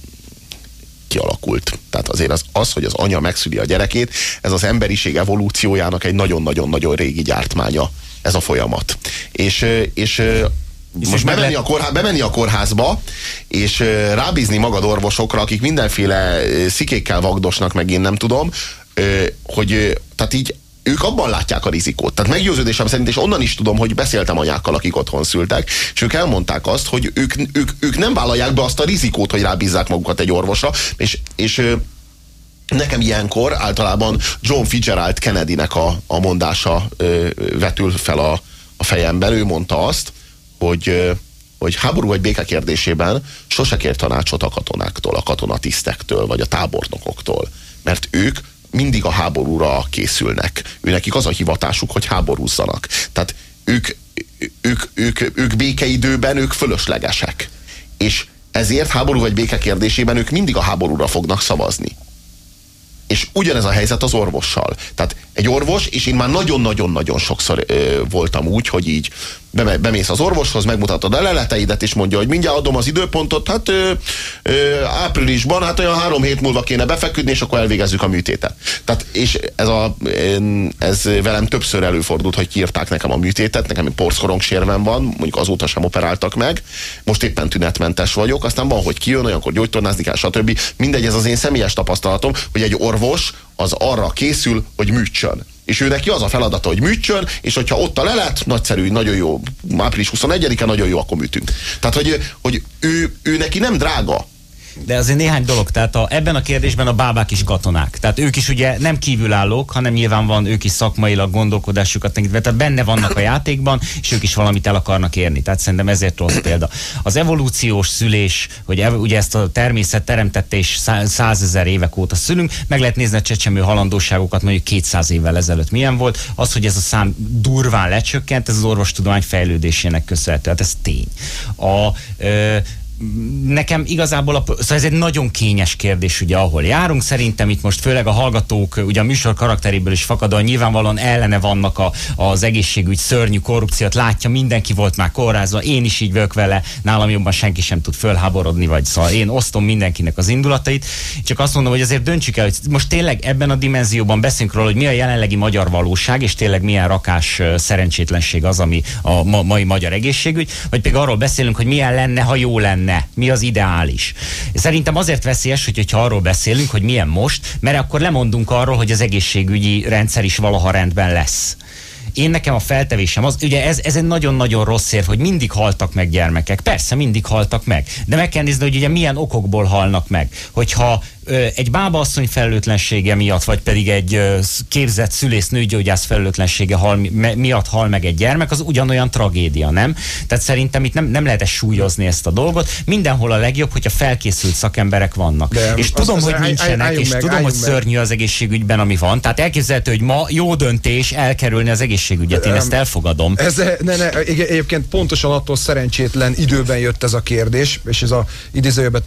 kialakult. Tehát azért az, az, hogy az anya megszüli a gyerekét, ez az emberiség evolúciójának egy nagyon-nagyon-nagyon régi gyártmánya, ez a folyamat. És, és most bemenni a, kórház, bemenni a kórházba, és rábízni magad orvosokra, akik mindenféle szikékkel vagdosnak, meg én nem tudom, hogy tehát így ők abban látják a rizikót. Tehát meggyőződésem szerint, és onnan is tudom, hogy beszéltem anyákkal, akik otthon szültek, és ők elmondták azt, hogy ők, ők, ők nem vállalják be azt a rizikót, hogy rábízzák magukat egy orvosra, és, és Nekem ilyenkor általában John Fitzgerald Kennedynek a, a mondása ö, vetül fel a, a fejemben. Ő mondta azt, hogy, hogy háború vagy béke kérdésében sose kér tanácsot a katonáktól, a katonatisztektől, vagy a tábornokoktól. Mert ők mindig a háborúra készülnek. Ő nekik az a hivatásuk, hogy háborúzzanak. Tehát ők, ők, ők, ők békeidőben ők fölöslegesek. És ezért háború vagy béke kérdésében ők mindig a háborúra fognak szavazni. És ugyanez a helyzet az orvossal. Tehát egy orvos, és én már nagyon-nagyon-nagyon sokszor ö, voltam úgy, hogy így bemész az orvoshoz, megmutatod a leleteidet, és mondja, hogy mindjárt adom az időpontot, hát ö, ö, áprilisban, hát olyan három hét múlva kéne befeküdni, és akkor elvégezzük a műtétet. Tehát, és ez, a, ez velem többször előfordult, hogy kiírták nekem a műtétet, nekem egy porszkorong van, mondjuk azóta sem operáltak meg, most éppen tünetmentes vagyok, aztán van, hogy kijön, olyankor gyógytornázni kell, stb. Mindegy, ez az én személyes tapasztalatom, hogy egy orvos az arra készül, hogy műtsön. És ő neki az a feladata, hogy műtsön, és hogyha ott a lelet, nagyszerű, nagyon jó, április 21-e, nagyon jó, akkor műtünk. Tehát, hogy, hogy ő, ő neki nem drága de azért néhány dolog, tehát a, ebben a kérdésben a bábák is katonák. Tehát ők is ugye nem kívülállók, hanem nyilván van ők is szakmailag gondolkodásukat tekintve, tehát benne vannak a játékban, és ők is valamit el akarnak érni. Tehát szerintem ezért rossz példa. Az evolúciós szülés, hogy ev, ugye ezt a természet teremtette és százezer évek óta szülünk, meg lehet nézni a csecsemő halandóságokat mondjuk 200 évvel ezelőtt milyen volt. Az, hogy ez a szám durván lecsökkent, ez az orvostudomány fejlődésének köszönhető. Hát ez tény. A, ö, nekem igazából, a, szóval ez egy nagyon kényes kérdés, ugye, ahol járunk. Szerintem itt most főleg a hallgatók, ugye a műsor karakteréből is fakadóan nyilvánvalóan ellene vannak a, az egészségügy szörnyű korrupciót, látja, mindenki volt már kórházva, én is így vagyok vele, nálam jobban senki sem tud fölháborodni, vagy szóval én osztom mindenkinek az indulatait. Csak azt mondom, hogy azért döntsük el, hogy most tényleg ebben a dimenzióban beszélünk róla, hogy mi a jelenlegi magyar valóság, és tényleg milyen rakás szerencsétlenség az, ami a ma, mai magyar egészségügy, vagy pedig arról beszélünk, hogy milyen lenne, ha jó lenne lenne, mi az ideális. Szerintem azért veszélyes, hogy, hogyha arról beszélünk, hogy milyen most, mert akkor lemondunk arról, hogy az egészségügyi rendszer is valaha rendben lesz én nekem a feltevésem az, ugye ez, ez egy nagyon-nagyon rossz érv, hogy mindig haltak meg gyermekek. Persze, mindig haltak meg. De meg kell nézni, hogy ugye milyen okokból halnak meg. Hogyha egy bábaasszony felelőtlensége miatt, vagy pedig egy képzett szülész nőgyógyász felelőtlensége hal, miatt hal meg egy gyermek, az ugyanolyan tragédia, nem? Tehát szerintem itt nem, nem lehet ezt súlyozni ezt a dolgot. Mindenhol a legjobb, hogyha felkészült szakemberek vannak. De és tudom, az, hogy nincsenek, és meg, tudom, hogy meg. szörnyű az egészségügyben, ami van. Tehát elképzelhető, hogy ma jó döntés elkerülni az egészségügyet. Én ezt elfogadom. Ez, ne, ne, egyébként pontosan attól szerencsétlen időben jött ez a kérdés, és ez a idézőjebe,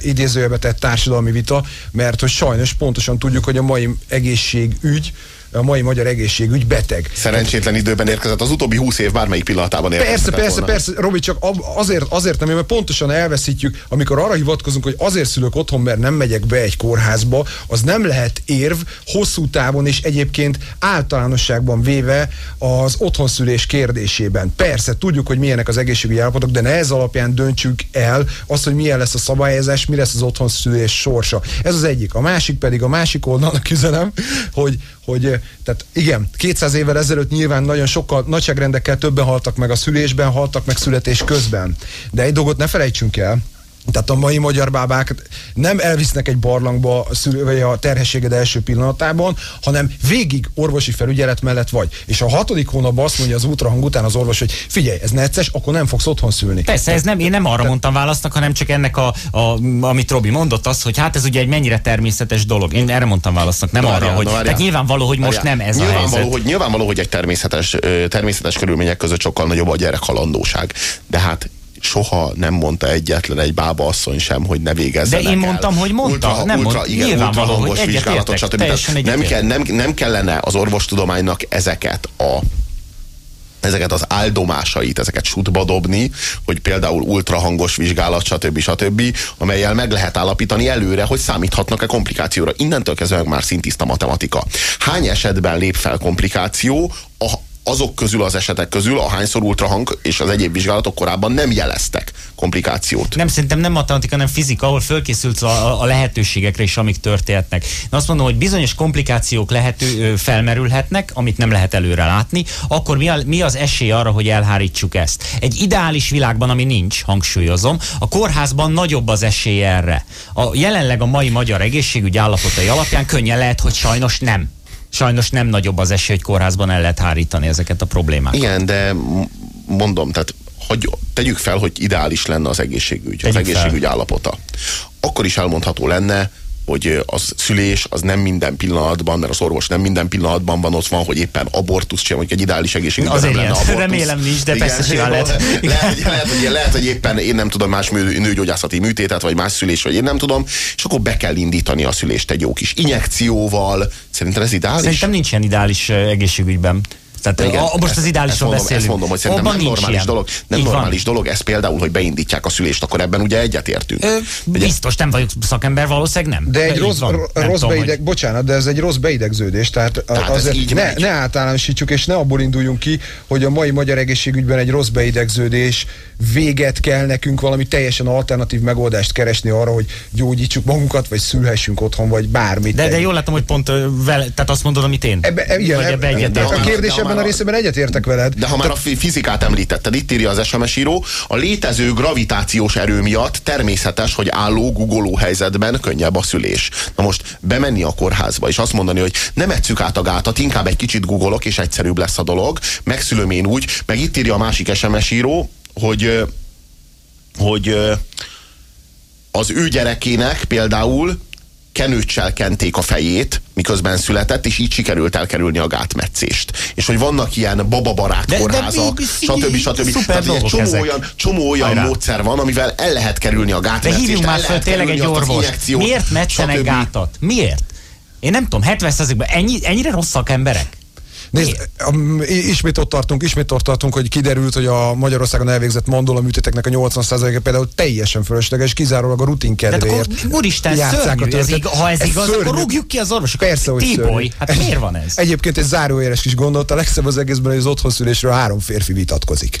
idézőjebe tett társadalmi vita, mert hogy sajnos pontosan tudjuk, hogy a mai egészségügy a mai magyar egészségügy beteg. Szerencsétlen időben érkezett, az utóbbi húsz év bármelyik pillanatában érkezett Persze, persze, volna. persze, Robi, csak azért, azért nem, mert pontosan elveszítjük, amikor arra hivatkozunk, hogy azért szülök otthon, mert nem megyek be egy kórházba, az nem lehet érv hosszú távon és egyébként általánosságban véve az otthonszülés kérdésében. Persze, tudjuk, hogy milyenek az egészségügyi állapotok, de ne ez alapján döntsük el azt, hogy milyen lesz a szabályozás, mi lesz az otthonszülés sorsa. Ez az egyik. A másik pedig a másik oldalnak üzenem, hogy, hogy tehát igen, 200 évvel ezelőtt nyilván nagyon sokkal nagyságrendekkel többen haltak meg a szülésben, haltak meg születés közben. De egy dolgot ne felejtsünk el, tehát a mai magyar bábák nem elvisznek egy barlangba a, szülő, vagy a terhességed első pillanatában, hanem végig orvosi felügyelet mellett vagy. És a hatodik hónapban azt mondja az ultrahang után az orvos, hogy figyelj, ez necces, akkor nem fogsz otthon szülni. Persze, ez nem, én nem arra mondtam válasznak, hanem csak ennek a, a, amit Robi mondott, az, hogy hát ez ugye egy mennyire természetes dolog. Én erre mondtam válasznak, nem arra, hogy. Tehát nyilvánvaló, hogy most nem ez nyilvánvaló, a helyzet. Hogy, nyilvánvaló, hogy egy természetes, természetes körülmények között sokkal nagyobb a gyerekhalandóság. De hát soha nem mondta egyetlen egy bába asszony sem, hogy ne végezzenek De én mondtam, el. hogy mondta, ultra, nem ultra, mond, igen, ultra hangos vizsgálatot, stb. Nem, kell, nem, nem kellene az orvostudománynak ezeket a ezeket az áldomásait, ezeket sútba dobni, hogy például ultrahangos vizsgálat, stb. stb., amelyel meg lehet állapítani előre, hogy számíthatnak-e komplikációra. Innentől kezdve már szintiszta matematika. Hány esetben lép fel komplikáció, a, azok közül az esetek közül, ahányszor ultrahang és az egyéb vizsgálatok korábban nem jeleztek komplikációt. Nem, szerintem nem matematika, hanem fizika, ahol fölkészült a, a lehetőségekre is, amik történhetnek. Én azt mondom, hogy bizonyos komplikációk lehető, felmerülhetnek, amit nem lehet előre látni, akkor mi, a, mi az esély arra, hogy elhárítsuk ezt? Egy ideális világban, ami nincs, hangsúlyozom, a kórházban nagyobb az esély erre. A, jelenleg a mai magyar egészségügy állapotai alapján könnyen lehet, hogy sajnos nem sajnos nem nagyobb az esély, hogy kórházban el lehet hárítani ezeket a problémákat. Igen, de mondom, tehát hogy tegyük fel, hogy ideális lenne az egészségügy, tegyük az egészségügy fel. állapota. Akkor is elmondható lenne, hogy az szülés az nem minden pillanatban, mert az orvos nem minden pillanatban van ott van, hogy éppen abortusz csinál, hogy egy ideális egészségügyben Azért nem lenne abortusz. Remélem nincs, de Igen, persze simán lehet. lehet, lehet, hogy, lehet, hogy éppen én nem tudom más nőgyógyászati műtétet, vagy más szülés, vagy én nem tudom, és akkor be kell indítani a szülést egy jó kis injekcióval. Szerintem ez ideális? Szerintem nincs ilyen ideális egészségügyben. Tehát Igen, a, most az ideálisról ezt beszélünk. Ezt mondom, hogy szerintem Abban nem normális ilyen. dolog. Nem Így normális van. dolog, ez például, hogy beindítják a szülést, akkor ebben ugye egyetértünk. Ö, ugye? Biztos nem vagyok szakember, valószínűleg nem. De egy de rossz, van, rossz beideg, hogy... bocsánat, de ez egy rossz beidegződés, tehát, tehát azért így ne, ne általánosítsuk, és ne abból induljunk ki, hogy a mai magyar egészségügyben egy rossz beidegződés véget kell nekünk valami teljesen alternatív megoldást keresni arra, hogy gyógyítsuk magunkat, vagy szülhessünk otthon, vagy bármit. De, de jól látom, hogy pont vele, tehát azt mondod, amit én. Ebbe, igen, ebbe, ebbe, a kérdés ebben a részében egyetértek veled. De ha már a fizikát említetted, itt írja az SMS író, a létező gravitációs erő miatt természetes, hogy álló, guggoló helyzetben könnyebb a szülés. Na most bemenni a kórházba, és azt mondani, hogy nem etszük át a gátat, inkább egy kicsit googolok, és egyszerűbb lesz a dolog, megszülöm én úgy, meg itt írja a másik SMS író, hogy, hogy az ő gyerekének például kenőccsel kenték a fejét, miközben született, és így sikerült elkerülni a gátmetszést. És hogy vannak ilyen bababarát kórházak, stb. stb. Tehát, csomó ezek. olyan, csomó olyan módszer van, amivel el lehet kerülni a gátmetszést. De hívjunk már fel tényleg egy orvos. Miért metszenek gátat? Miért? Én nem tudom, 70 ennyi, ennyire rosszak emberek? Nézd, ismét ott tartunk, ismét ott tartunk, hogy kiderült, hogy a Magyarországon elvégzett műtéteknek a 80%-a például teljesen fölösleges, kizárólag a rutin kedvéért. Akkor, úristen, szörnyű, ez ig- ha ez, ez igaz, szörnyű. akkor rúgjuk ki az orvosokat. Persze, hogy szörnyű. hát miért van ez? Egyébként egy záróéres kis gondolat, a legszebb az egészben, hogy az otthonszülésről három férfi vitatkozik.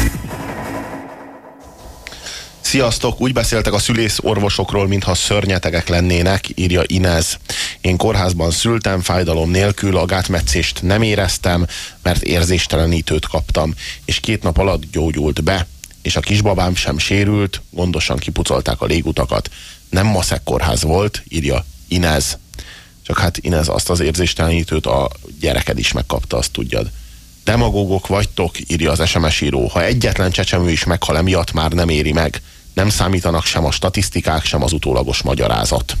Sziasztok! Úgy beszéltek a szülész orvosokról, mintha szörnyetegek lennének, írja Inez. Én kórházban szültem, fájdalom nélkül, a gátmetszést nem éreztem, mert érzéstelenítőt kaptam, és két nap alatt gyógyult be, és a kisbabám sem sérült, gondosan kipucolták a légutakat. Nem maszek kórház volt, írja Inez. Csak hát Inez azt az érzéstelenítőt a gyereked is megkapta, azt tudjad. Demagógok vagytok, írja az SMS író. Ha egyetlen csecsemő is meghal emiatt, már nem éri meg nem számítanak sem a statisztikák, sem az utólagos magyarázat.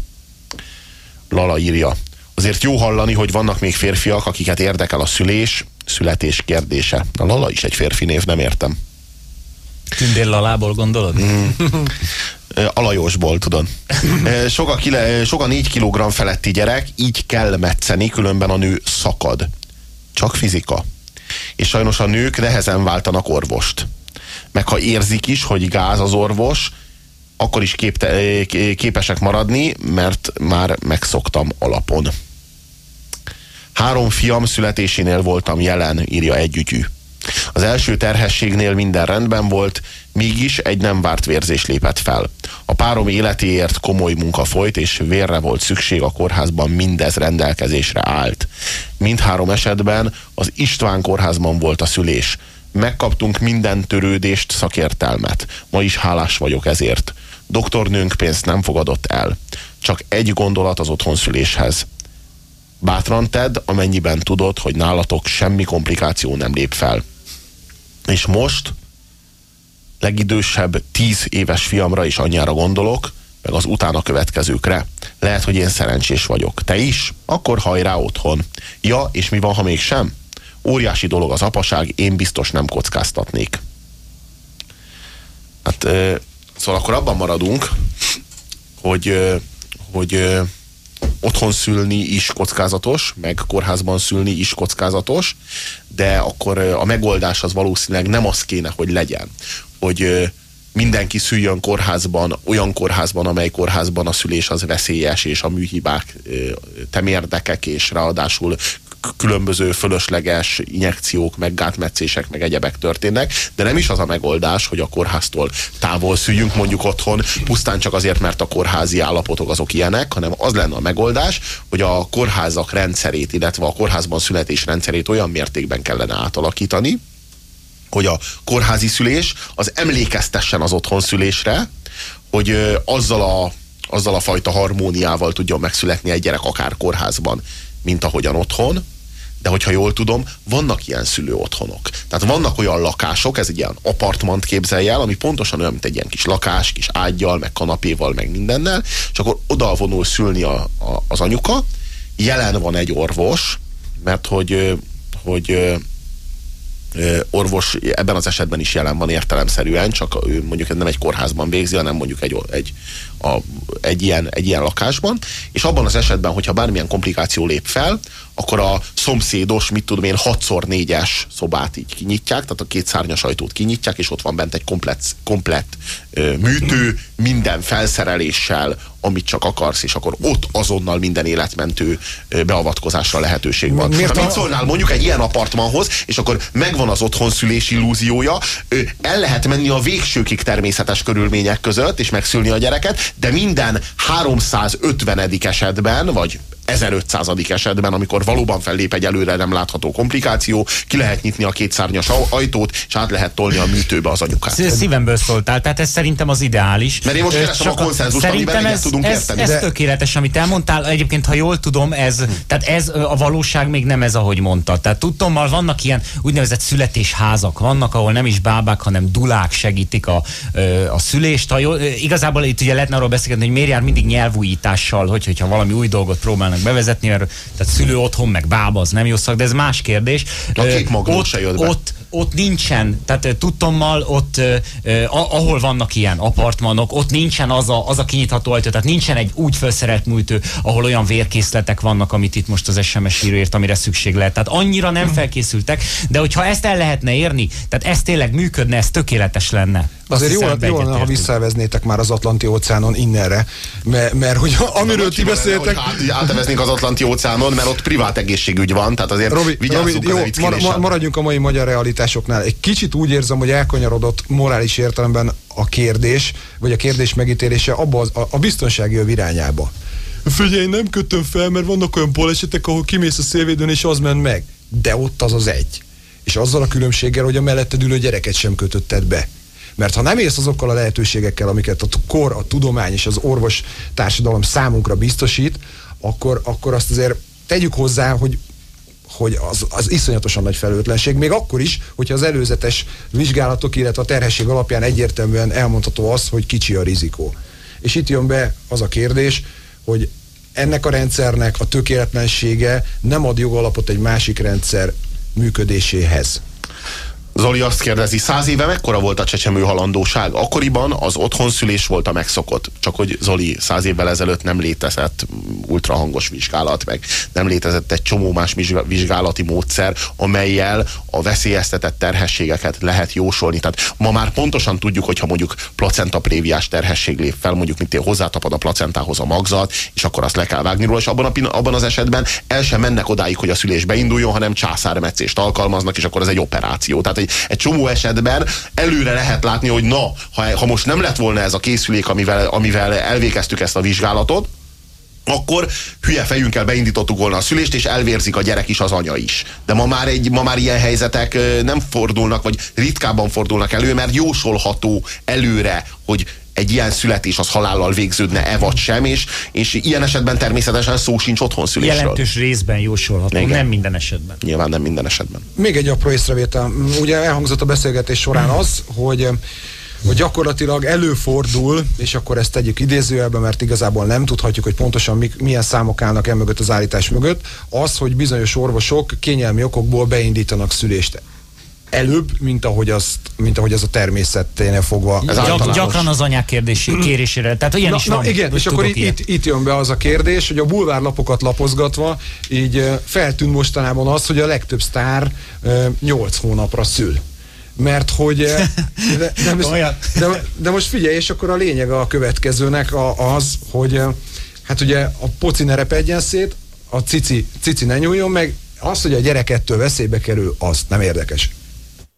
Lala írja. Azért jó hallani, hogy vannak még férfiak, akiket érdekel a szülés, születés kérdése. A Lala is egy férfi név, nem értem. Tündér Lalából gondolod? Mm. Alajosból, tudod. Sok a, kile, sok a 4 kg feletti gyerek, így kell metszeni, különben a nő szakad. Csak fizika. És sajnos a nők nehezen váltanak orvost meg ha érzik is, hogy gáz az orvos, akkor is képte, képesek maradni, mert már megszoktam alapon. Három fiam születésénél voltam jelen, írja együgyű. Az első terhességnél minden rendben volt, mégis egy nem várt vérzés lépett fel. A párom életéért komoly munka folyt, és vérre volt szükség a kórházban, mindez rendelkezésre állt. Mindhárom esetben az István kórházban volt a szülés megkaptunk minden törődést, szakértelmet. Ma is hálás vagyok ezért. Doktornőnk pénzt nem fogadott el. Csak egy gondolat az otthonszüléshez. Bátran tedd, amennyiben tudod, hogy nálatok semmi komplikáció nem lép fel. És most legidősebb tíz éves fiamra is anyjára gondolok, meg az utána következőkre. Lehet, hogy én szerencsés vagyok. Te is? Akkor hajrá otthon. Ja, és mi van, ha mégsem? Óriási dolog az apaság, én biztos nem kockáztatnék. Hát, szóval akkor abban maradunk, hogy, hogy otthon szülni is kockázatos, meg kórházban szülni is kockázatos, de akkor a megoldás az valószínűleg nem az kéne, hogy legyen, hogy mindenki szüljön kórházban, olyan kórházban, amely kórházban a szülés az veszélyes, és a műhibák temérdekek, és ráadásul különböző fölösleges injekciók, meg gátmetszések, meg egyebek történnek, de nem is az a megoldás, hogy a kórháztól távol szüljünk mondjuk otthon, pusztán csak azért, mert a kórházi állapotok azok ilyenek, hanem az lenne a megoldás, hogy a kórházak rendszerét, illetve a kórházban születés rendszerét olyan mértékben kellene átalakítani, hogy a kórházi szülés az emlékeztessen az otthon szülésre, hogy azzal a, azzal a fajta harmóniával tudjon megszületni egy gyerek akár kórházban, mint ahogyan otthon, de hogyha jól tudom, vannak ilyen szülő otthonok. Tehát vannak olyan lakások, ez egy ilyen apartmant képzelj el, ami pontosan olyan, mint egy ilyen kis lakás, kis ágyjal, meg kanapéval, meg mindennel, és akkor oda vonul szülni a, a, az anyuka, jelen van egy orvos, mert hogy, hogy orvos ebben az esetben is jelen van értelemszerűen, csak ő mondjuk nem egy kórházban végzi, hanem mondjuk egy, egy, a, egy, ilyen, egy ilyen lakásban, és abban az esetben, hogyha bármilyen komplikáció lép fel, akkor a szomszédos, mit tudom én, 6x4-es szobát így kinyitják, tehát a két szárnyas ajtót kinyitják, és ott van bent egy komplett, komplett ö, műtő, minden felszereléssel, amit csak akarsz, és akkor ott azonnal minden életmentő beavatkozásra lehetőség van. Miért a... Mit szólnál mondjuk egy ilyen apartmanhoz, és akkor megvan az otthonszülés illúziója, el lehet menni a végsőkig természetes körülmények között, és megszülni a gyereket, de minden 350. esetben, vagy 1500. esetben, amikor valóban fellép egy előre nem látható komplikáció, ki lehet nyitni a két szárnyas ajtót, és át lehet tolni a műtőbe az anyukát. Szívemből szóltál, tehát ez szerintem az ideális. Mert én most keresem a konszenzust, amiben ez, tudunk ez, érteni. Ez, ez tökéletes, amit elmondtál. Egyébként, ha jól tudom, ez, hm. tehát ez a valóság még nem ez, ahogy mondtad. Tehát tudtommal vannak ilyen úgynevezett születésházak, vannak, ahol nem is bábák, hanem dulák segítik a, a szülést. Ha jól, igazából itt ugye lehetne arról beszélni, hogy miért jár mindig nyelvújítással, hogy, hogyha valami új dolgot próbálnak bevezetni, mert tehát szülő otthon, meg bába az nem jó szak, de ez más kérdés. A kék ott, se jött be. Ott, ott nincsen, tehát tudtommal ott, eh, ahol vannak ilyen apartmanok, ott nincsen az a, az a kinyitható ajtó, tehát nincsen egy úgy felszerelt múltő, ahol olyan vérkészletek vannak, amit itt most az SMS íróért, amire szükség lehet. Tehát annyira nem felkészültek, de hogyha ezt el lehetne érni, tehát ez tényleg működne, ez tökéletes lenne. Azért jó, jó lenne, ha visszaveznétek már az Atlanti óceánon innenre, mert, mert hogy amiről ti beszéltek... Áteveznénk az Atlanti óceánon, mert ott privát egészségügy van, tehát azért Robi, Robi, jó, mar, maradjunk a mai magyar realitásoknál. Egy kicsit úgy érzem, hogy elkanyarodott morális értelemben a kérdés, vagy a kérdés megítélése abba az, a, a biztonsági öv irányába. Figyelj, nem kötöm fel, mert vannak olyan balesetek, ahol kimész a szélvédőn, és az ment meg. De ott az az egy. És azzal a különbséggel, hogy a melletted ülő gyereket sem kötötted be. Mert ha nem élsz azokkal a lehetőségekkel, amiket a kor, a tudomány és az orvos társadalom számunkra biztosít, akkor, akkor azt azért tegyük hozzá, hogy hogy az, az iszonyatosan nagy felőtlenség, még akkor is, hogyha az előzetes vizsgálatok, illetve a terhesség alapján egyértelműen elmondható az, hogy kicsi a rizikó. És itt jön be az a kérdés, hogy ennek a rendszernek a tökéletlensége nem ad jogalapot egy másik rendszer működéséhez. Zoli azt kérdezi, száz éve mekkora volt a csecsemő halandóság? Akkoriban az otthonszülés volt a megszokott. Csak hogy Zoli, száz évvel ezelőtt nem létezett ultrahangos vizsgálat, meg nem létezett egy csomó más vizsgálati módszer, amelyel a veszélyeztetett terhességeket lehet jósolni. Tehát ma már pontosan tudjuk, hogyha mondjuk placenta préviás terhesség lép fel, mondjuk mint hozzátapad a placentához a magzat, és akkor azt le kell vágni róla, és abban, a, abban az esetben el sem mennek odáig, hogy a szülés beinduljon, hanem császármetszést alkalmaznak, és akkor ez egy operáció. Tehát egy, egy csomó esetben előre lehet látni, hogy na, ha, ha most nem lett volna ez a készülék, amivel, amivel elvégeztük ezt a vizsgálatot, akkor hülye fejünkkel beindítottuk volna a szülést, és elvérzik a gyerek is, az anya is. De ma már, egy, ma már ilyen helyzetek nem fordulnak, vagy ritkábban fordulnak elő, mert jósolható előre, hogy egy ilyen születés az halállal végződne-e vagy sem, és, és ilyen esetben természetesen szó sincs otthon szülésről. Jelentős részben jósolható, Igen. nem minden esetben. Nyilván nem minden esetben. Még egy apró észrevétel. Ugye elhangzott a beszélgetés során az, hogy hogy gyakorlatilag előfordul, és akkor ezt tegyük idézőjelbe, mert igazából nem tudhatjuk, hogy pontosan mi, milyen számok állnak el mögött az állítás mögött, az, hogy bizonyos orvosok kényelmi okokból beindítanak szülést előbb, mint ahogy, azt, mint ahogy az a természeténél fogva. Ez Gyak, gyakran az anyák kérdési, kérésére. Tehát ilyen na, is van. Na, igen, és akkor itt, itt jön be az a kérdés, hogy a bulvárlapokat lapozgatva így feltűnt mostanában az, hogy a legtöbb sztár 8 hónapra szül mert hogy de, de, most, de, de most figyelj, és akkor a lényeg a következőnek a, az, hogy hát ugye a poci ne repedjen szét, a cici, cici ne nyúljon meg, az, hogy a gyerekettől veszélybe kerül, az nem érdekes.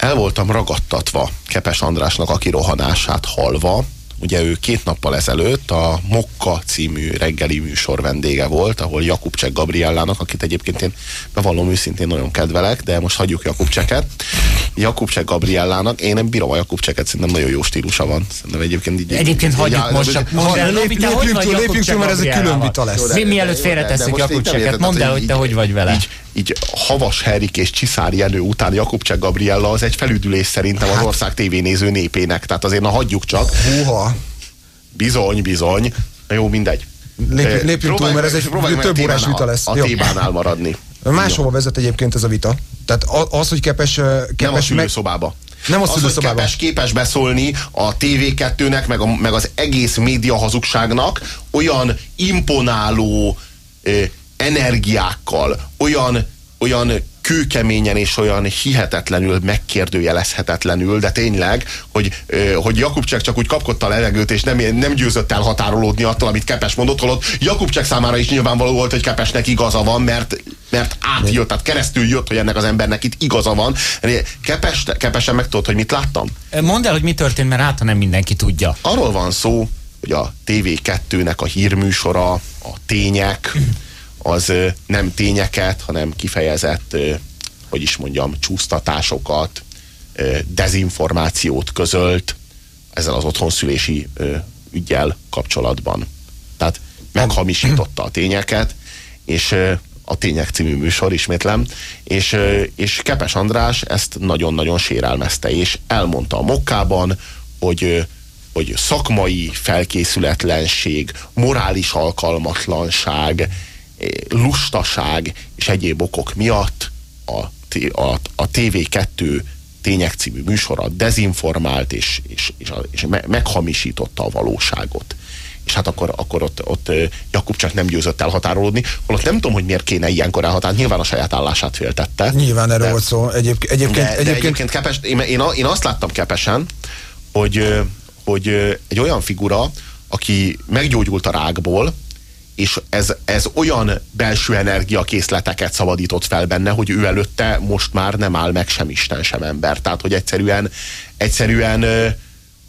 El voltam ragadtatva Kepes Andrásnak a kirohanását halva, Ugye ő két nappal ezelőtt a Mokka című reggeli műsor vendége volt, ahol Jakubcsek Gabriellának, akit egyébként én bevallom őszintén nagyon kedvelek, de most hagyjuk Jakubcseket. Jakubcsek Gabriellának, én nem bírom a Jakubcseket, szerintem nagyon jó stílusa van. Szerintem egyébként így... Egyébként hagyjuk most csak. Mondd el, Lépjünk túl, mert ez egy külön vita lesz. Mi mielőtt félretesszük Jakubcseket, mondd el, hogy te hogy vagy vele. Így, Havas Herik és Csiszár Jenő után Jakubcsek Gabriella az egy felüdülés szerintem az hát- ország tévénéző népének. Tehát azért na hagyjuk csak. Húha. Bizony, bizony. Na jó, mindegy. Lép, lépjünk túl, mert ez egy több órás vita lesz. A, a témánál maradni. Máshova vezet egyébként ez a vita. Tehát az, hogy kepes... kepes nem a szülőszobába. Nem a az, hogy képes, képes beszólni a TV2-nek, meg, a, meg az egész média hazugságnak olyan imponáló energiákkal, olyan, olyan kőkeményen és olyan hihetetlenül megkérdőjelezhetetlenül, de tényleg, hogy, hogy Jakubcsek csak úgy kapkodta a levegőt, és nem, nem győzött el határolódni attól, amit Kepes mondott, holott Jakubcsek számára is nyilvánvaló volt, hogy Kepesnek igaza van, mert, mert átjött, tehát keresztül jött, hogy ennek az embernek itt igaza van. Kepes, Kepesen meg tudod, hogy mit láttam? Mondd el, hogy mi történt, mert hát, ha nem mindenki tudja. Arról van szó, hogy a TV2-nek a hírműsora, a tények, az nem tényeket, hanem kifejezett, hogy is mondjam, csúsztatásokat, dezinformációt közölt ezzel az otthonszülési ügyel kapcsolatban. Tehát meghamisította a tényeket, és a Tények című műsor, ismétlem, és, és Kepes András ezt nagyon-nagyon sérelmezte, és elmondta a mokkában, hogy, hogy szakmai felkészületlenség, morális alkalmatlanság, lustaság és egyéb okok miatt a, a, a TV2 Tények című műsora dezinformált és, és, és, és meghamisította a valóságot. És hát akkor, akkor ott, ott Jakub csak nem győzött elhatárolódni, holott nem tudom, hogy miért kéne ilyenkor elhatárolni, nyilván a saját állását féltette. Nyilván erről volt szó. Egyébként, egyébként, de, de egyébként Kepes, én, én, én azt láttam Kepesen, hogy, hogy egy olyan figura, aki meggyógyult a rákból, és ez, ez olyan belső energiakészleteket szabadított fel benne, hogy ő előtte most már nem áll meg sem Isten, sem ember. Tehát, hogy egyszerűen, egyszerűen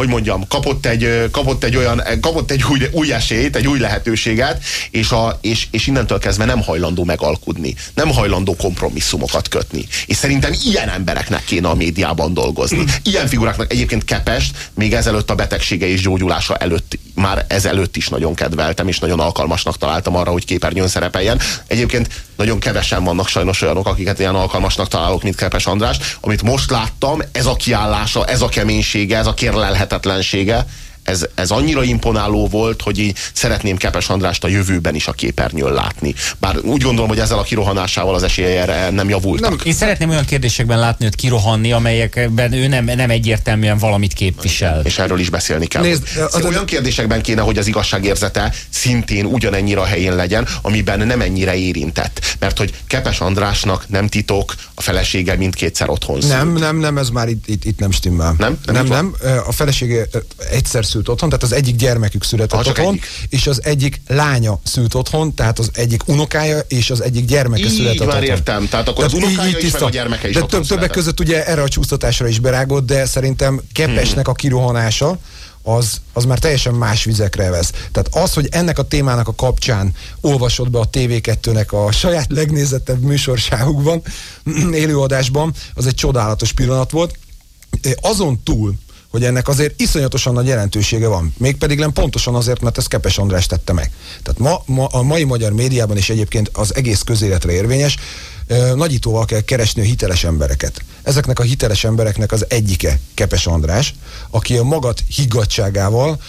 hogy mondjam, kapott egy, kapott egy olyan, kapott egy új, új esélyt, egy új lehetőséget, és, a, és, és innentől kezdve nem hajlandó megalkudni, nem hajlandó kompromisszumokat kötni. És szerintem ilyen embereknek kéne a médiában dolgozni. Ilyen figuráknak egyébként Kepest még ezelőtt a betegsége és gyógyulása előtt, már ezelőtt is nagyon kedveltem, és nagyon alkalmasnak találtam arra, hogy képernyőn szerepeljen. Egyébként nagyon kevesen vannak sajnos olyanok, akiket ilyen alkalmasnak találok, mint Kepes András. Amit most láttam, ez a kiállása, ez a keménysége, ez a kérlelhetetlensége, ez, ez annyira imponáló volt, hogy így szeretném Kepes Andrást a jövőben is a képernyőn látni. Bár úgy gondolom, hogy ezzel a kirohanásával az esélye nem javultak. Nem, én szeretném olyan kérdésekben látni őt kirohanni, amelyekben ő nem, nem egyértelműen valamit képvisel. És erről is beszélni kell. Nézd, az olyan kérdésekben kéne, hogy az igazságérzete szintén ugyanennyire a helyén legyen, amiben nem ennyire érintett. Mert hogy Kepes Andrásnak nem titok, a felesége mindkétszer otthon szült. Nem, nem, nem, ez már itt, itt, itt nem stimmel. Nem? Nem, nem, nem. A felesége egyszer szült otthon, tehát az egyik gyermekük született ah, otthon, egyik. és az egyik lánya szült otthon, tehát az egyik unokája és az egyik gyermeke így született már otthon. értem, tehát akkor tehát az unokája így, így is, meg a gyermeke is De több, többek között ugye erre a csúsztatásra is berágott, de szerintem Kepesnek a kirohanása, az, az már teljesen más vizekre vesz. Tehát az, hogy ennek a témának a kapcsán olvasott be a TV2-nek a saját legnézettebb műsorsávukban, élőadásban, az egy csodálatos pillanat volt. Azon túl, hogy ennek azért iszonyatosan nagy jelentősége van. Mégpedig nem pontosan azért, mert ezt Kepes András tette meg. Tehát ma, ma a mai magyar médiában is egyébként az egész közéletre érvényes, nagyítóval kell keresni a hiteles embereket. Ezeknek a hiteles embereknek az egyike Kepes András, aki a magat higgadságával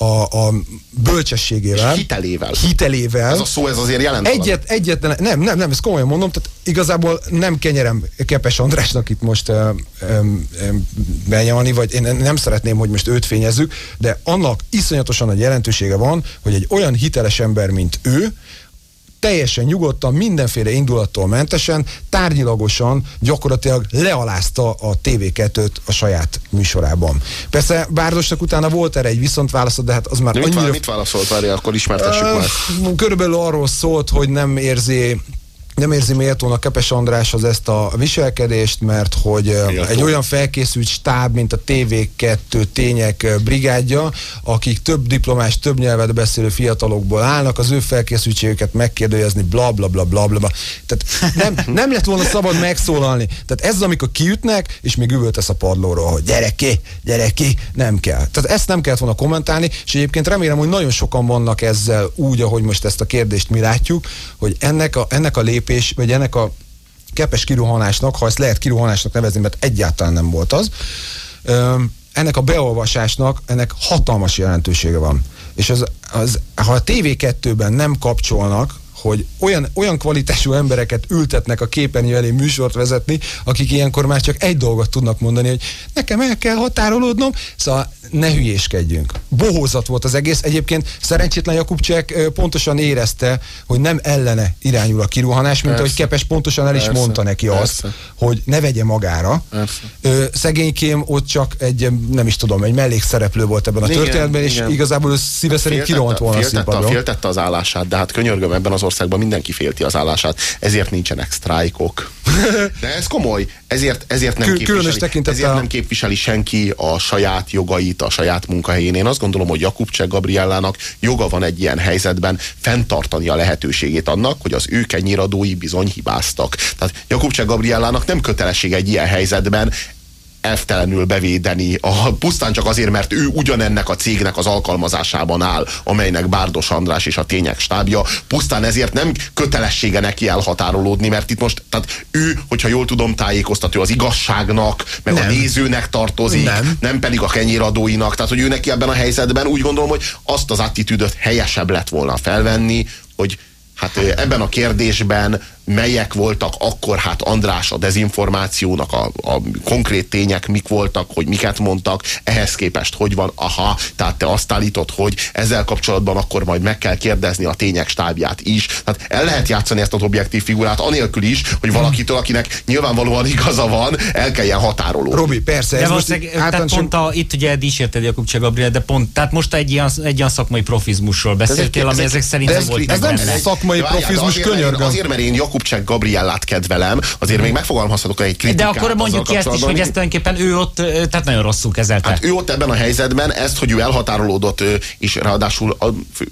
a, a bölcsességével. És hitelével. Hitelével. Ez a szó, ez azért jelent Egyet, egyetlen, nem, nem, nem, ezt komolyan mondom, tehát igazából nem kenyerem Kepes Andrásnak itt most um, benyalni, vagy én nem szeretném, hogy most őt fényezzük, de annak iszonyatosan nagy jelentősége van, hogy egy olyan hiteles ember, mint ő, teljesen nyugodtan, mindenféle indulattól mentesen, tárgyilagosan gyakorlatilag lealázta a TV2-t a saját műsorában. Persze Bárdosnak utána volt erre egy viszontválaszod, de hát az már de annyira... Mit, mit válaszolt, várja, akkor ismertessük uh, már. Körülbelül arról szólt, hogy nem érzi nem érzi méltónak Kepes Andráshoz ezt a viselkedést, mert hogy Méltó. egy olyan felkészült stáb, mint a TV2 tények brigádja, akik több diplomás, több nyelvet beszélő fiatalokból állnak, az ő felkészültségüket megkérdőjezni, bla bla bla bla bla. Tehát nem, nem lett volna szabad megszólalni. Tehát ez, amikor kiütnek, és még üvöltesz a padlóról, hogy gyere ki, gyere ki, nem kell. Tehát ezt nem kellett volna kommentálni, és egyébként remélem, hogy nagyon sokan vannak ezzel úgy, ahogy most ezt a kérdést mi látjuk, hogy ennek a, ennek a lépés lépés, vagy ennek a kepes kiruhanásnak, ha ezt lehet kiruhanásnak nevezni, mert egyáltalán nem volt az, ennek a beolvasásnak ennek hatalmas jelentősége van. És az, az, ha a TV2-ben nem kapcsolnak, hogy olyan, olyan kvalitású embereket ültetnek a képernyő elé műsort vezetni, akik ilyenkor már csak egy dolgot tudnak mondani, hogy nekem el kell határolódnom, szóval ne hülyéskedjünk. Bohózat volt az egész. Egyébként szerencsétlen Jakubcsek pontosan érezte, hogy nem ellene irányul a kiruhanás, mint ahogy Kepes pontosan el is Persze. mondta neki Persze. azt, hogy ne vegye magára. Persze. Szegénykém ott csak egy, nem is tudom, egy mellékszereplő volt ebben a igen, történetben, és igen. igazából ő szíve szerint kirohant volna féltette, a Féltette az állását, de hát könyörgöm, ebben az országban mindenki félti az állását, ezért nincsenek sztrájkok. De ez komoly, ezért, ezért, nem, képviseli, ezért nem képviseli senki a saját jogait a saját munkahelyén. Én azt gondolom, hogy Jakub Cseh Gabriellának joga van egy ilyen helyzetben fenntartani a lehetőségét annak, hogy az ő kenyéradói bizony hibáztak. Tehát Jakub Cseh Gabriellának nem kötelesség egy ilyen helyzetben elvtelenül bevédeni, a, pusztán csak azért, mert ő ugyanennek a cégnek az alkalmazásában áll, amelynek Bárdos András és a tények stábja, pusztán ezért nem kötelessége neki elhatárolódni, mert itt most, tehát ő, hogyha jól tudom, tájékoztató az igazságnak, meg nem. a nézőnek tartozik, nem. nem pedig a kenyéradóinak, tehát hogy ő neki ebben a helyzetben úgy gondolom, hogy azt az attitűdöt helyesebb lett volna felvenni, hogy hát ebben a kérdésben melyek voltak akkor, hát András a dezinformációnak a, a konkrét tények mik voltak, hogy miket mondtak, ehhez képest hogy van, aha, tehát te azt állítod, hogy ezzel kapcsolatban akkor majd meg kell kérdezni a tények stábját is. Tehát el lehet játszani ezt az objektív figurát, anélkül is, hogy valakitől, akinek nyilvánvalóan igaza van, el kelljen határolódni. Robi, persze. Ez de most tehát pont a, itt ugye dísérted Jakub Cseh Gabriel, de pont, tehát most egy ilyen, egy ilyen szakmai profizmusról beszéltél, ami ezek szerint nem volt. Ez nem szakmai profizmus, könyörgöm. Azért, mert én Jakub Jakubcsek Gabriellát kedvelem, azért még megfogalmazhatok egy kritikát. De akkor mondjuk ki ezt is, hogy ezt tulajdonképpen ő ott, tehát nagyon rosszul kezelte. Hát ő ott ebben a helyzetben ezt, hogy ő elhatárolódott, és ráadásul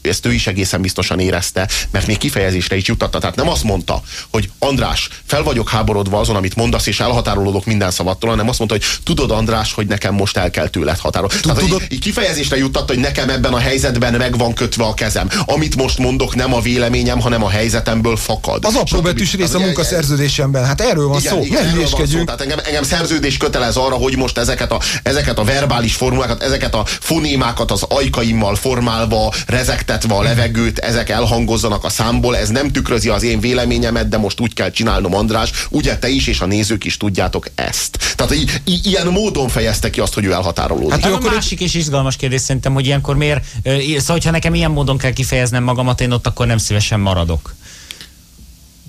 ezt ő is egészen biztosan érezte, mert még kifejezésre is jutatta. Tehát nem azt mondta, hogy András, fel vagyok háborodva azon, amit mondasz, és elhatárolódok minden szavattól, hanem azt mondta, hogy tudod, András, hogy nekem most el kell tőled határolni. Tehát, tudod, így, így kifejezésre juttatta, hogy nekem ebben a helyzetben meg van kötve a kezem. Amit most mondok, nem a véleményem, hanem a helyzetemből fakad. Az apró betűs rész a munkaszerződésemben. Hát erről van igen, szó. Igen, erről van szó. Tehát engem, engem szerződés kötelez arra, hogy most ezeket a, ezeket a verbális formulákat, ezeket a fonémákat az ajkaimmal formálva, rezektetve a levegőt, ezek elhangozzanak a számból. Ez nem tükrözi az én véleményemet, de most úgy kell csinálnom, András. Ugye te is, és a nézők is tudjátok ezt. Tehát i- i- ilyen módon fejezte ki azt, hogy ő elhatárolódik. Hát, hát a másik és izgalmas kérdés szerintem, hogy ilyenkor miért, szóval, hogyha nekem ilyen módon kell kifejeznem magamat, én ott akkor nem szívesen maradok.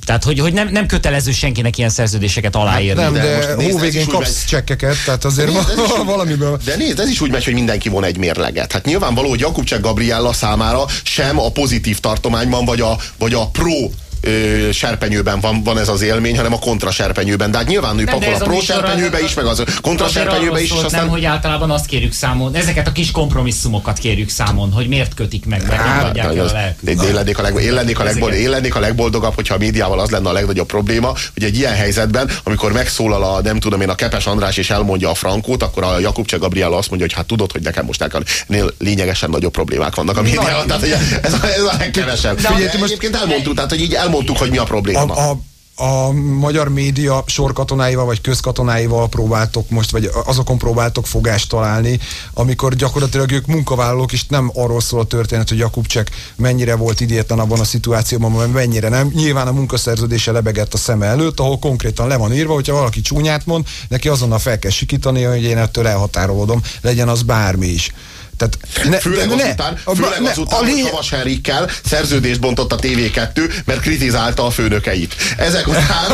Tehát, hogy, hogy nem, nem kötelező senkinek ilyen szerződéseket aláírni. Hát nem, de, de nézd, hóvégén kapsz megy. csekkeket, tehát azért de nézd, ma, valamiből. De nézd, ez is úgy megy, hogy mindenki von egy mérleget. Hát nyilvánvaló, hogy Jakubcsek Gabriella számára sem a pozitív tartományban, vagy a, vagy a pro ö, serpenyőben van, van ez az élmény, hanem a kontra serpenyőben. De hát nyilván ő pakol a pro serpenyőbe is, meg az kontra serpenyőbe is. Aztán... Nem, hogy általában azt kérjük számon, ezeket a kis kompromisszumokat kérjük számon, hogy miért kötik meg, mert hát, adják el a lelküket. Én lennék a, leg, én lennék a, legbold, én lennék a legboldogabb, hogyha a médiával az lenne a legnagyobb probléma, hogy egy ilyen helyzetben, amikor megszólal a, nem tudom én, a Kepes András és elmondja a Frankót, akkor a Jakub Cseh Gabriel azt mondja, hogy hát tudod, hogy nekem most el. Nél lényegesen nagyobb problémák vannak a médiával. Tehát, ez, a, ez a legkevesebb. De, de, egyébként elmondtuk, tehát, hogy így elmondtuk, hogy mi a probléma. A, a, a magyar média sorkatonáival vagy közkatonáival próbáltok most, vagy azokon próbáltok fogást találni, amikor gyakorlatilag ők munkavállalók, és nem arról szól a történet, hogy Jakubcsek mennyire volt idétlen abban a szituációban, vagy mennyire nem. Nyilván a munkaszerződése lebegett a szeme előtt, ahol konkrétan le van írva, hogyha valaki csúnyát mond, neki azonnal fel kell sikítani, hogy én ettől elhatárolódom, legyen az bármi is. Tehát ne, főleg ne, azután, ne, főleg ne, azután, hogy Havas Henrikkel szerződést bontott a TV2, mert kritizálta a főnökeit. Ezek után...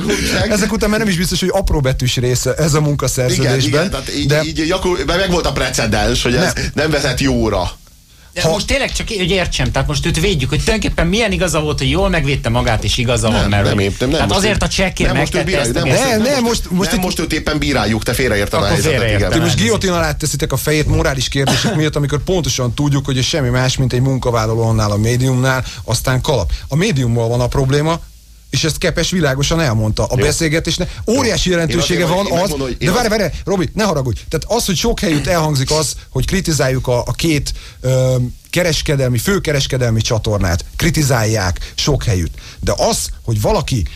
Ezek után már nem is biztos, hogy apró betűs része ez a munkaszerződésben. Igen, igen tehát így, de... így Jakub, meg volt a precedens, hogy ez nem, nem vezet jóra. De ha... most tényleg csak, hogy értsem, tehát most őt védjük, hogy tulajdonképpen milyen igaza volt, hogy jól megvédte magát, és igaza van, mert... Nem, nem, nem, tehát azért a csekkért megtette ezt. Nem, nem, nem, most, most, nem, most őt éppen bíráljuk, te félreérted a helyzetet. Ti most guillotine alá teszitek a fejét morális kérdések miatt, amikor pontosan tudjuk, hogy ez semmi más, mint egy munkavállaló annál a médiumnál, aztán kalap. A médiummal van a probléma, és ezt Kepes világosan elmondta. A Jó. beszélgetésnek óriási jelentősége van az, mondom, hogy de várj, várj, Robi, ne haragudj. Tehát az, hogy sok helyütt elhangzik az, hogy kritizáljuk a, a két ö, kereskedelmi, főkereskedelmi csatornát, kritizálják sok helyütt. De az, hogy valaki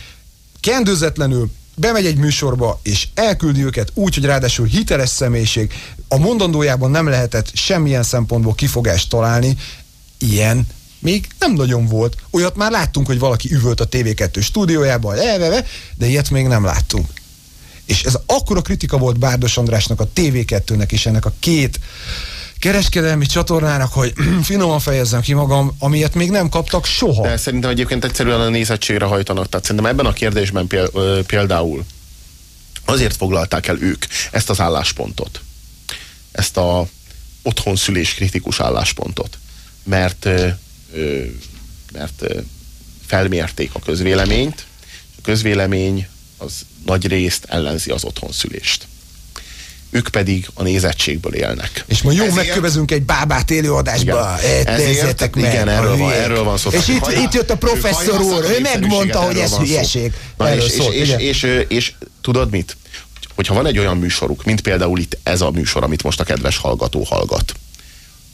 kendőzetlenül bemegy egy műsorba, és elküldi őket úgy, hogy ráadásul hiteles személyiség, a mondandójában nem lehetett semmilyen szempontból kifogást találni, ilyen még nem nagyon volt. Olyat már láttunk, hogy valaki üvölt a TV2 stúdiójában, elveve, de ilyet még nem láttunk. És ez akkora kritika volt Bárdos Andrásnak, a TV2-nek és ennek a két kereskedelmi csatornának, hogy finoman fejezzem ki magam, amilyet még nem kaptak soha. De szerintem egyébként egyszerűen a nézettségre hajtanak. Tehát szerintem ebben a kérdésben például azért foglalták el ők ezt az álláspontot. Ezt a otthonszülés kritikus álláspontot. Mert mert felmérték a közvéleményt, a közvélemény az nagy részt ellenzi az otthonszülést ők pedig a nézettségből élnek. És ma jó ezért, megkövezünk egy bábát élőadásba. Ezért, meg, igen, erről van, erről van szó. És itt, itt jött a professzor úr, ő megmondta, hogy ez hülyeség. Na, és, és, és, és, és, és tudod mit? Hogyha van egy olyan műsoruk, mint például itt ez a műsor, amit most a kedves hallgató hallgat,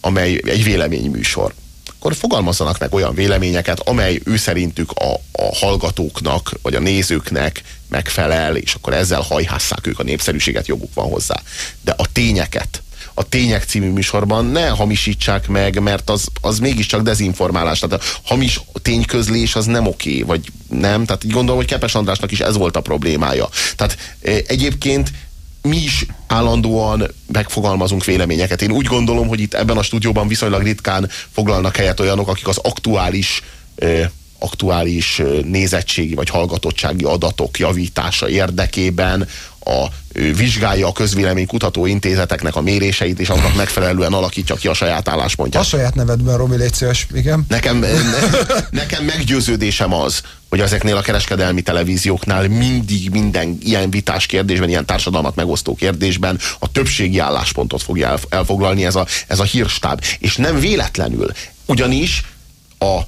amely egy véleményműsor, akkor fogalmazzanak meg olyan véleményeket, amely ő szerintük a, a hallgatóknak, vagy a nézőknek megfelel, és akkor ezzel hajhásszák ők a népszerűséget, joguk van hozzá. De a tényeket, a Tények című műsorban ne hamisítsák meg, mert az, az mégiscsak dezinformálás. Tehát a hamis tényközlés az nem oké, vagy nem. Tehát így gondolom, hogy Kepes Andrásnak is ez volt a problémája. Tehát e, egyébként mi is állandóan megfogalmazunk véleményeket. Én úgy gondolom, hogy itt ebben a stúdióban viszonylag ritkán foglalnak helyet olyanok, akik az aktuális aktuális nézettségi vagy hallgatottsági adatok javítása érdekében a, vizsgálja a közvélemény kutató intézeteknek a méréseit, és annak megfelelően alakítja ki a saját álláspontját. A saját nevedben, Robi, légy szíves, igen. Nekem, ne, nekem meggyőződésem az, hogy ezeknél a kereskedelmi televízióknál mindig minden ilyen vitás kérdésben, ilyen társadalmat megosztó kérdésben a többségi álláspontot fogja elfoglalni ez a, ez a hírstáb. És nem véletlenül. Ugyanis a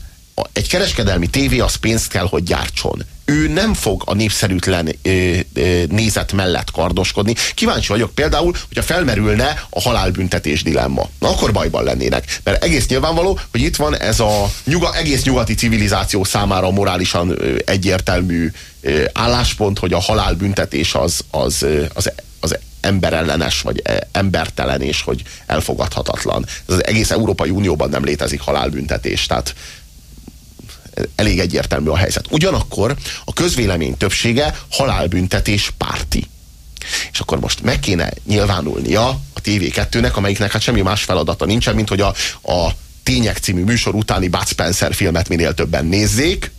egy kereskedelmi tévé az pénzt kell, hogy gyártson. Ő nem fog a népszerűtlen ö, ö, nézet mellett kardoskodni. Kíváncsi vagyok például, hogyha felmerülne a halálbüntetés dilemma. Na akkor bajban lennének. Mert egész nyilvánvaló, hogy itt van ez a nyuga, egész nyugati civilizáció számára morálisan ö, egyértelmű ö, álláspont, hogy a halálbüntetés az, az, az, az emberellenes, vagy embertelen, és hogy elfogadhatatlan. Ez az egész Európai Unióban nem létezik halálbüntetés. Tehát elég egyértelmű a helyzet. Ugyanakkor a közvélemény többsége halálbüntetés párti. És akkor most meg kéne nyilvánulnia a TV2-nek, amelyiknek hát semmi más feladata nincsen, mint hogy a, a Tények című műsor utáni Bud Spencer filmet minél többen nézzék,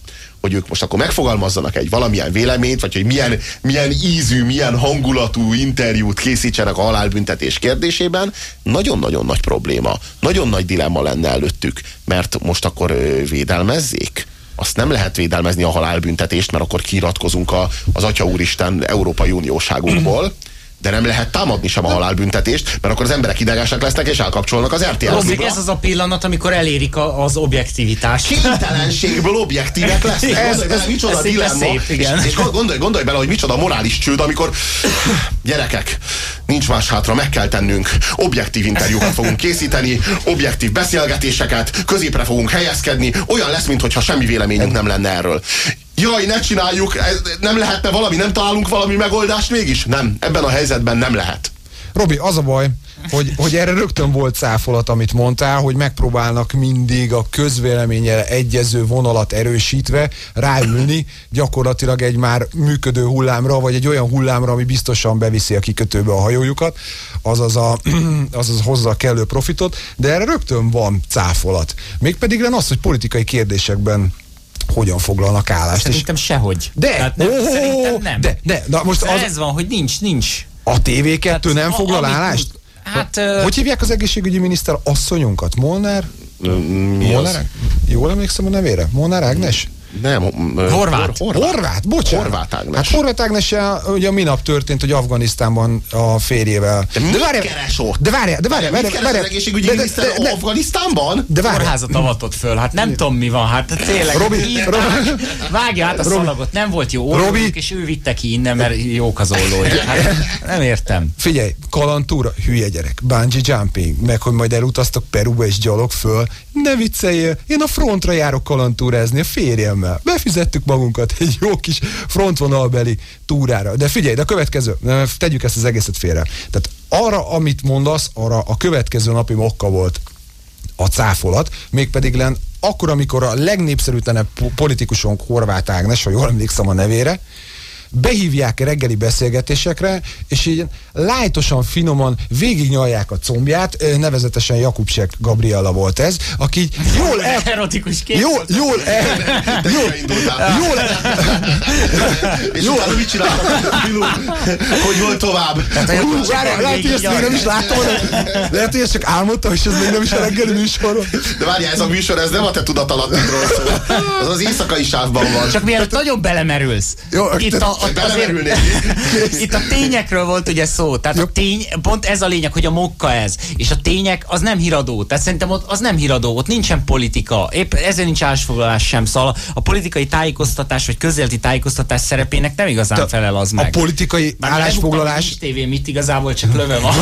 hogy ők most akkor megfogalmazzanak egy valamilyen véleményt, vagy hogy milyen, milyen ízű, milyen hangulatú interjút készítsenek a halálbüntetés kérdésében, nagyon-nagyon nagy probléma, nagyon nagy dilemma lenne előttük, mert most akkor védelmezzék? Azt nem lehet védelmezni a halálbüntetést, mert akkor kiiratkozunk a, az Atya Úristen Európai Unióságunkból de nem lehet támadni sem a halálbüntetést, mert akkor az emberek idegesek lesznek és elkapcsolnak az RTL Robbik, ez az a pillanat, amikor elérik a, az objektivitást. Kénytelenségből objektívek lesznek. ez, ez, ez micsoda ez dilemma. Szép, igen. És, és gondolj, gondolj bele, hogy micsoda morális csőd, amikor gyerekek, nincs más hátra, meg kell tennünk. Objektív interjúkat fogunk készíteni, objektív beszélgetéseket, középre fogunk helyezkedni, olyan lesz, mintha semmi véleményünk nem lenne erről Jaj, ne csináljuk, nem lehetne valami, nem találunk valami megoldást mégis? Nem, ebben a helyzetben nem lehet. Robi, az a baj, hogy, hogy erre rögtön volt cáfolat, amit mondtál, hogy megpróbálnak mindig a közvéleménye egyező vonalat erősítve ráülni gyakorlatilag egy már működő hullámra, vagy egy olyan hullámra, ami biztosan beviszi a kikötőbe a hajójukat, azaz, a, azaz hozza a kellő profitot, de erre rögtön van cáfolat. Mégpedig az, hogy politikai kérdésekben hogyan foglalnak állást. Szerintem és... sehogy. De, Tehát nem, oh, szerintem nem. De, de, na most az... Ez van, hogy nincs, nincs. A TV2 hát, nem foglal állást? Hát. Hogy hívják az egészségügyi miniszter asszonyunkat? Molnár? Molnár? Jól emlékszem a nevére? Molnár Ágnes? Nem, Horvát. Horvát, Horvát bocsánat. Horvát Ágnes. Hát Horvát Ágnes, ugye minap történt, hogy Afganisztánban a férjével. De, de várja, keres ott? De várja, de várja, várja, várja, az egészségügyi de, miniszter de, de, Afganisztánban? De várja. Kórházat avatott föl, hát nem tudom mi van, hát tényleg. Robi, Robi vágja hát a Robi, szalagot, nem volt jó Robi, és ő vitte ki innen, mert jók az ollói. Hát, nem értem. Figyelj, kalantúra, hülye gyerek, bungee jumping, meg hogy majd elutaztok Peruba és gyalog föl, ne vicceljél, én a frontra járok kalantúrázni a férjemmel. Befizettük magunkat egy jó kis frontvonalbeli túrára. De figyelj, de a következő, tegyük ezt az egészet félre. Tehát arra, amit mondasz, arra a következő napi mokka volt a cáfolat, mégpedig len akkor, amikor a legnépszerűtlenebb politikusunk Horváth Ágnes, ha jól emlékszem a nevére, behívják reggeli beszélgetésekre, és így lájtosan, finoman végignyalják a combját, nevezetesen Jakubsek Gabriella volt ez, aki jól el... Erotikus kép. Jól, jól el... Jól, jól. És jól, utána mit csináltak? Hogy volt tovább? Lehet, hogy ezt még nem is látom, lehet, hogy ezt csak álmodtam, és ez még nem is a reggeli műsor. De várjál, ez a műsor, ez nem a te tudatalattidról szól. Az az éjszakai sávban van. Csak mielőtt nagyon belemerülsz. Jó, itt a, ott azért, itt a tényekről volt ugye szó. Tehát a tény, pont ez a lényeg, hogy a mokka ez. És a tények az nem híradó. Tehát szerintem ott az nem híradó, ott nincsen politika. Épp ezért nincs állásfoglalás sem. Szóval a politikai tájékoztatás vagy közéleti tájékoztatás szerepének nem igazán Te felel az meg. A politikai Bár állásfoglalás... TV mit igazából csak löve van.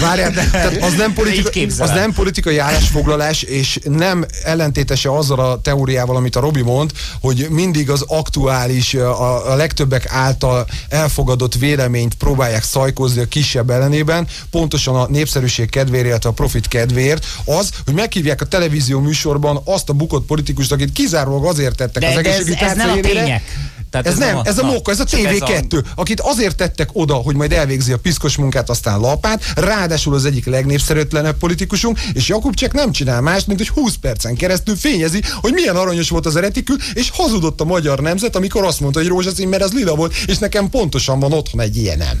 Várjál, de, tehát az, nem politika, az nem politikai állásfoglalás, és nem ellentétese azzal a teóriával, amit a Robi mond, hogy mindig az aktuális, a, a legtöbbek által elfogadott véleményt próbálják szajkozni a kisebb ellenében, pontosan a népszerűség kedvéért, illetve a profit kedvéért, az, hogy meghívják a televízió műsorban azt a bukott politikust, akit kizárólag azért tettek de, az egészségügyi ez, ez nem a tények. Tehát ez, ez nem, ez a móka, ez a TV2, a... akit azért tettek oda, hogy majd elvégzi a piszkos munkát, aztán lapát, ráadásul az egyik legnépszerűtlenebb politikusunk, és Jakub csak nem csinál más, mint hogy 20 percen keresztül fényezi, hogy milyen aranyos volt az eretikül, és hazudott a magyar nemzet, amikor azt mondta, hogy rózsaszín, mert az lila volt, és nekem pontosan van otthon egy ilyenem.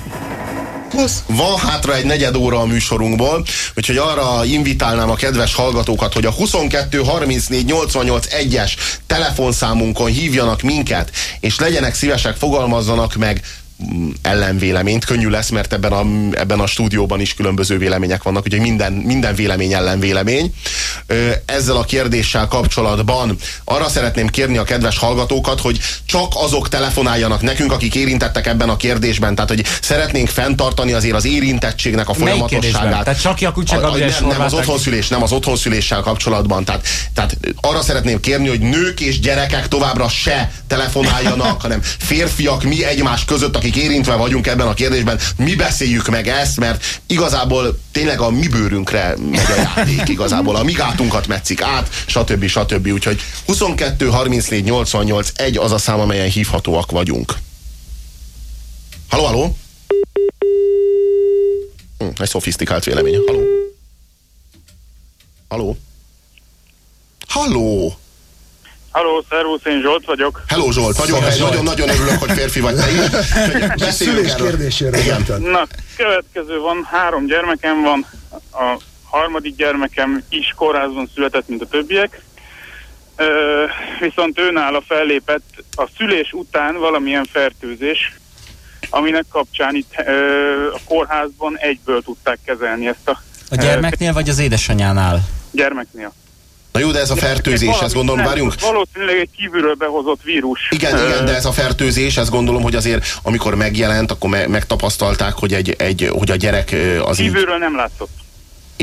Van hátra egy negyed óra a műsorunkból, úgyhogy arra invitálnám a kedves hallgatókat, hogy a 22 34 88 1-es telefonszámunkon hívjanak minket, és legyenek szívesek, fogalmazzanak meg ellenvéleményt. Könnyű lesz, mert ebben a, ebben a stúdióban is különböző vélemények vannak, úgyhogy minden, minden vélemény ellenvélemény. Ezzel a kérdéssel kapcsolatban arra szeretném kérni a kedves hallgatókat, hogy csak azok telefonáljanak nekünk, akik érintettek ebben a kérdésben. Tehát, hogy szeretnénk fenntartani azért az érintettségnek a folyamatosságát. Tehát csak Jakubcsák a, nem, nem az otthonszülés, nem az otthonszüléssel kapcsolatban. Tehát, tehát arra szeretném kérni, hogy nők és gyerekek továbbra se telefonáljanak, hanem férfiak mi egymás között, akik akik érintve vagyunk ebben a kérdésben, mi beszéljük meg ezt, mert igazából tényleg a mi bőrünkre megy a játék, igazából a mi gátunkat metszik át, stb. stb. Úgyhogy 22 34 88 egy az a szám, amelyen hívhatóak vagyunk. Haló, haló? Hm, egy szofisztikált vélemény. Haló? Haló? Haló? Halló, szervusz, én Zsolt vagyok. Hello Zsolt, nagyon, nagyon-nagyon örülök, hogy férfi vagy te is. Szülés kérdésére Na, következő van, három gyermekem van, a harmadik gyermekem is kórházban született, mint a többiek. Ö, viszont őnála fellépett a szülés után valamilyen fertőzés, aminek kapcsán itt ö, a kórházban egyből tudták kezelni ezt a A gyermeknél vagy az édesanyánál? gyermeknél. Na jó, de ez a fertőzés, ezt gondolom, várjunk. Valószínűleg egy kívülről behozott vírus. Igen, igen, de ez a fertőzés, ezt gondolom, hogy azért, amikor megjelent, akkor me- megtapasztalták, hogy, egy, egy, hogy a gyerek az így, Kívülről nem látszott.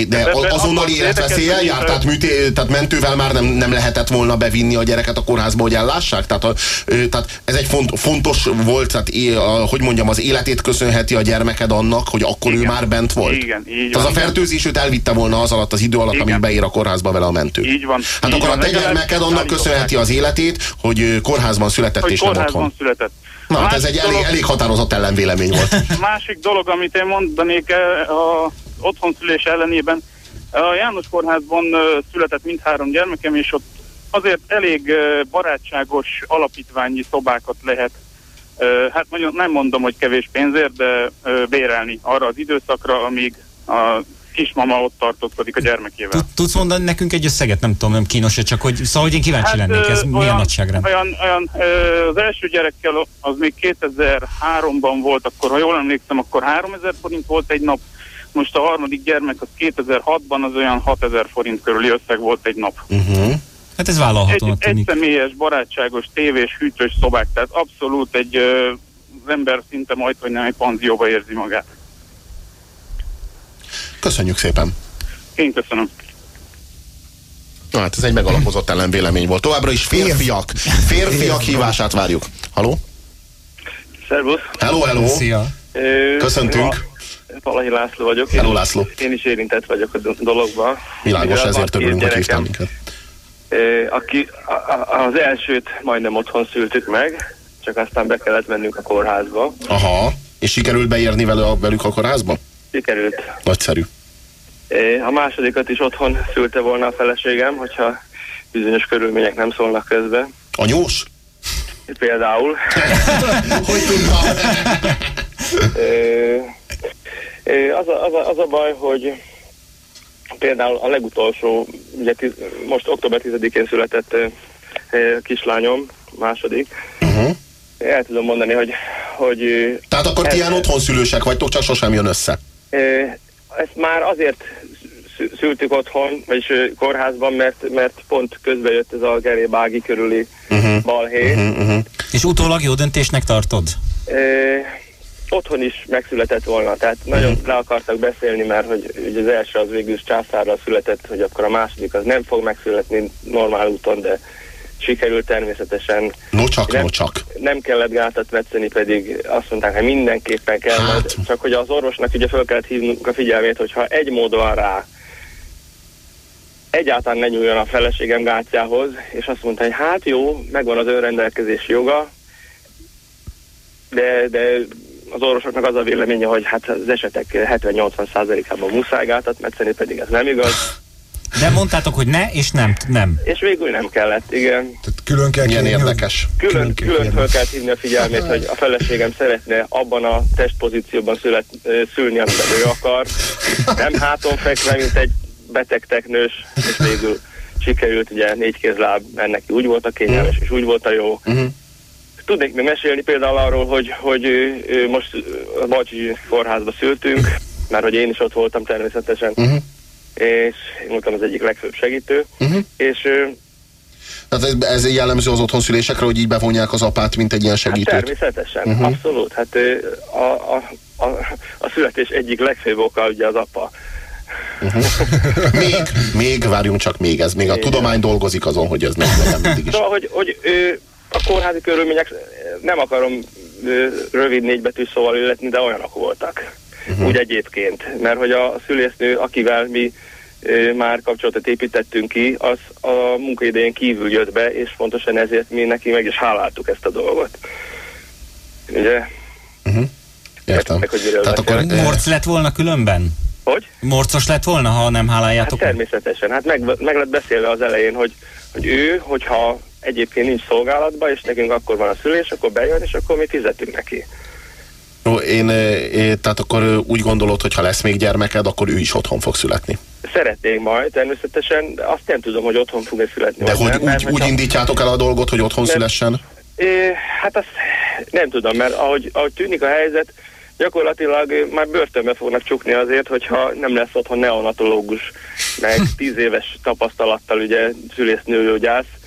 De de- de azonnal akkor életveszéllyel járt, tehát, műté, tehát mentővel már nem, nem lehetett volna bevinni a gyereket a kórházba, hogy ellássák? Tehát, a, tehát ez egy font, fontos volt, tehát é, a, hogy mondjam, az életét köszönheti a gyermeked annak, hogy akkor ő Igen. már bent volt. Igen, így Tehát az van. a fertőzés őt elvitte volna az alatt az idő alatt, amíg Igen. beír a kórházba vele a mentő. Így van. Hát így akkor van. a te gyermeked annak köszönheti az életét, hogy kórházban született hogy és nem kórházban otthon. született. Na, hát ez egy elég, dolog- elég határozott ellenvélemény volt. Másik dolog, amit én mondanék a otthonszülés ellenében, a János kórházban született mindhárom gyermekem, és ott azért elég barátságos alapítványi szobákat lehet, eh, hát nagyon nem mondom, hogy kevés pénzért, de bérelni arra az időszakra, amíg a kismama ott tartózkodik a gyermekével. Tud- Tudsz mondani nekünk egy összeget? Nem tudom, nem kínos csak hogy szóval, hogy én kíváncsi lennék, ez ö, milyen nagyságrend? Olyan, olyan, az első gyerekkel az még 2003-ban volt, akkor ha jól emlékszem, akkor 3000 forint volt egy nap, most a harmadik gyermek az 2006-ban az olyan 6000 forint körüli összeg volt egy nap. Uh-huh. Hát ez Egy, vállalhatónak egy tűnik. személyes, barátságos, tévés, hűtős szobák, tehát abszolút egy ö, az ember szinte majd, hogy nem egy panzióba érzi magát. Köszönjük szépen. Én köszönöm. Na hát ez egy megalapozott ellenvélemény volt. Továbbra is férfiak. Férfiak hívását várjuk. Haló? Szervusz! Hello, hello. Szia! Köszöntünk. Ma Valahi László vagyok. Hello, László. Én is érintett vagyok a do- dologban. Világos, ezért örülünk, hogy hívtál minket. Aki a- a- az elsőt majdnem otthon szültük meg, csak aztán be kellett mennünk a kórházba. Aha. És sikerült beérni vele a, velük a kórházba? Sikerült. Nagyszerű. A másodikat is otthon szülte volna a feleségem, hogyha bizonyos körülmények nem szólnak közbe. Anyós? Például. Hogy tudtam? Az, a, az, a, az a baj, hogy például a legutolsó, ugye tiz, most október 10-én született kislányom, második, Uh-huh. el tudom mondani, hogy, hogy Tehát akkor ti Ez- ilyen otthonszülősek vagytok, csak sosem jön össze. ezt már azért szü- szültük otthon, vagyis kórházban, mert, mert pont közbe jött ez a Gerébági körüli Uh-huh. balhé. Uh-huh, uh-huh. És utólag jó döntésnek tartod? Ö, otthon is megszületett volna, tehát nagyon le akartak beszélni, mert hogy ugye az első az végül is császárral született, hogy akkor a második az nem fog megszületni normál úton, de sikerült természetesen. Nocsak, Nem. nocsak. Nem kellett gátat metszeni, pedig azt mondták, hogy mindenképpen kell, Hát. hát. csak hogy az orvosnak ugye fel kellett hívnunk a figyelmét, hogyha egy mód van rá, egyáltalán ne nyúljon a feleségem gátjához, és azt mondta, hogy hát jó, megvan az önrendelkezési joga, de, de az orvosoknak az a véleménye, hogy hát az esetek 70-80%-ában muszáj gátat metszeni, pedig ez nem igaz, De mondtátok, hogy ne, és nem, nem. és végül nem kellett, igen. Tehát külön kell Milyen érdekes. Külön, Külön kell külön fel kell hívni a figyelmét, hogy a feleségem szeretne abban a testpozícióban szület, szülni, amiben ő akar. Nem háton fekve, mint egy beteg teknős, és végül sikerült, ugye négy kézláb, mert neki úgy volt a kényelmes, és úgy volt a jó. Uh-huh. Tudnék még mesélni például arról, hogy, hogy most a Balcsi kórházba szültünk, mert hogy én is ott voltam természetesen, Uh-huh. és én voltam az egyik legfőbb segítő, Uh-huh. és Tehát ez, ez jellemző az otthonszülésekre, hogy így bevonják az apát, mint egy ilyen Hát segítőt. természetesen, Mhm. uh-huh. abszolút. Hát a, a, a, a születés egyik legfőbb oka ugye az apa. még, még, várjunk csak még ez. Még a tudomány dolgozik azon, hogy ez nem legyen mindig is. Szóval, hogy, hogy ö, a kórházi körülmények nem akarom rövid négybetűs szóval illetni, de olyanok voltak. Uh-huh. Úgy egyébként. Mert hogy a szülésznő, akivel mi már kapcsolatot építettünk ki, az a munkaidején kívül jött be, és pontosan ezért mi neki meg is háláltuk ezt a dolgot. Ugye? Értem. Meg, hogy Tehát akkor Morc lett volna különben? Hogy? Morcos lett volna, ha nem Hát háláljátok? meg? természetesen. Hát meg, meg lett beszélve az elején, hogy, hogy ő, hogyha egyébként nincs szolgálatban, és nekünk akkor van a szülés, akkor bejön, és akkor mi fizetünk neki. Jó, én, eh, eh, tehát akkor eh, úgy gondolod, hogy ha lesz még gyermeked, akkor ő is otthon fog születni. Szeretnénk majd, természetesen, azt nem tudom, hogy otthon fog-e születni. De hogy nem, úgy, mert, úgy indítjátok el a dolgot, hogy otthon Mert- szülessen? É, hát azt nem tudom, mert ahogy, ahogy tűnik a helyzet, gyakorlatilag már börtönbe fognak csukni azért, hogyha nem lesz otthon neonatológus, meg tíz éves tapasztalattal ugye szülésznőgyász,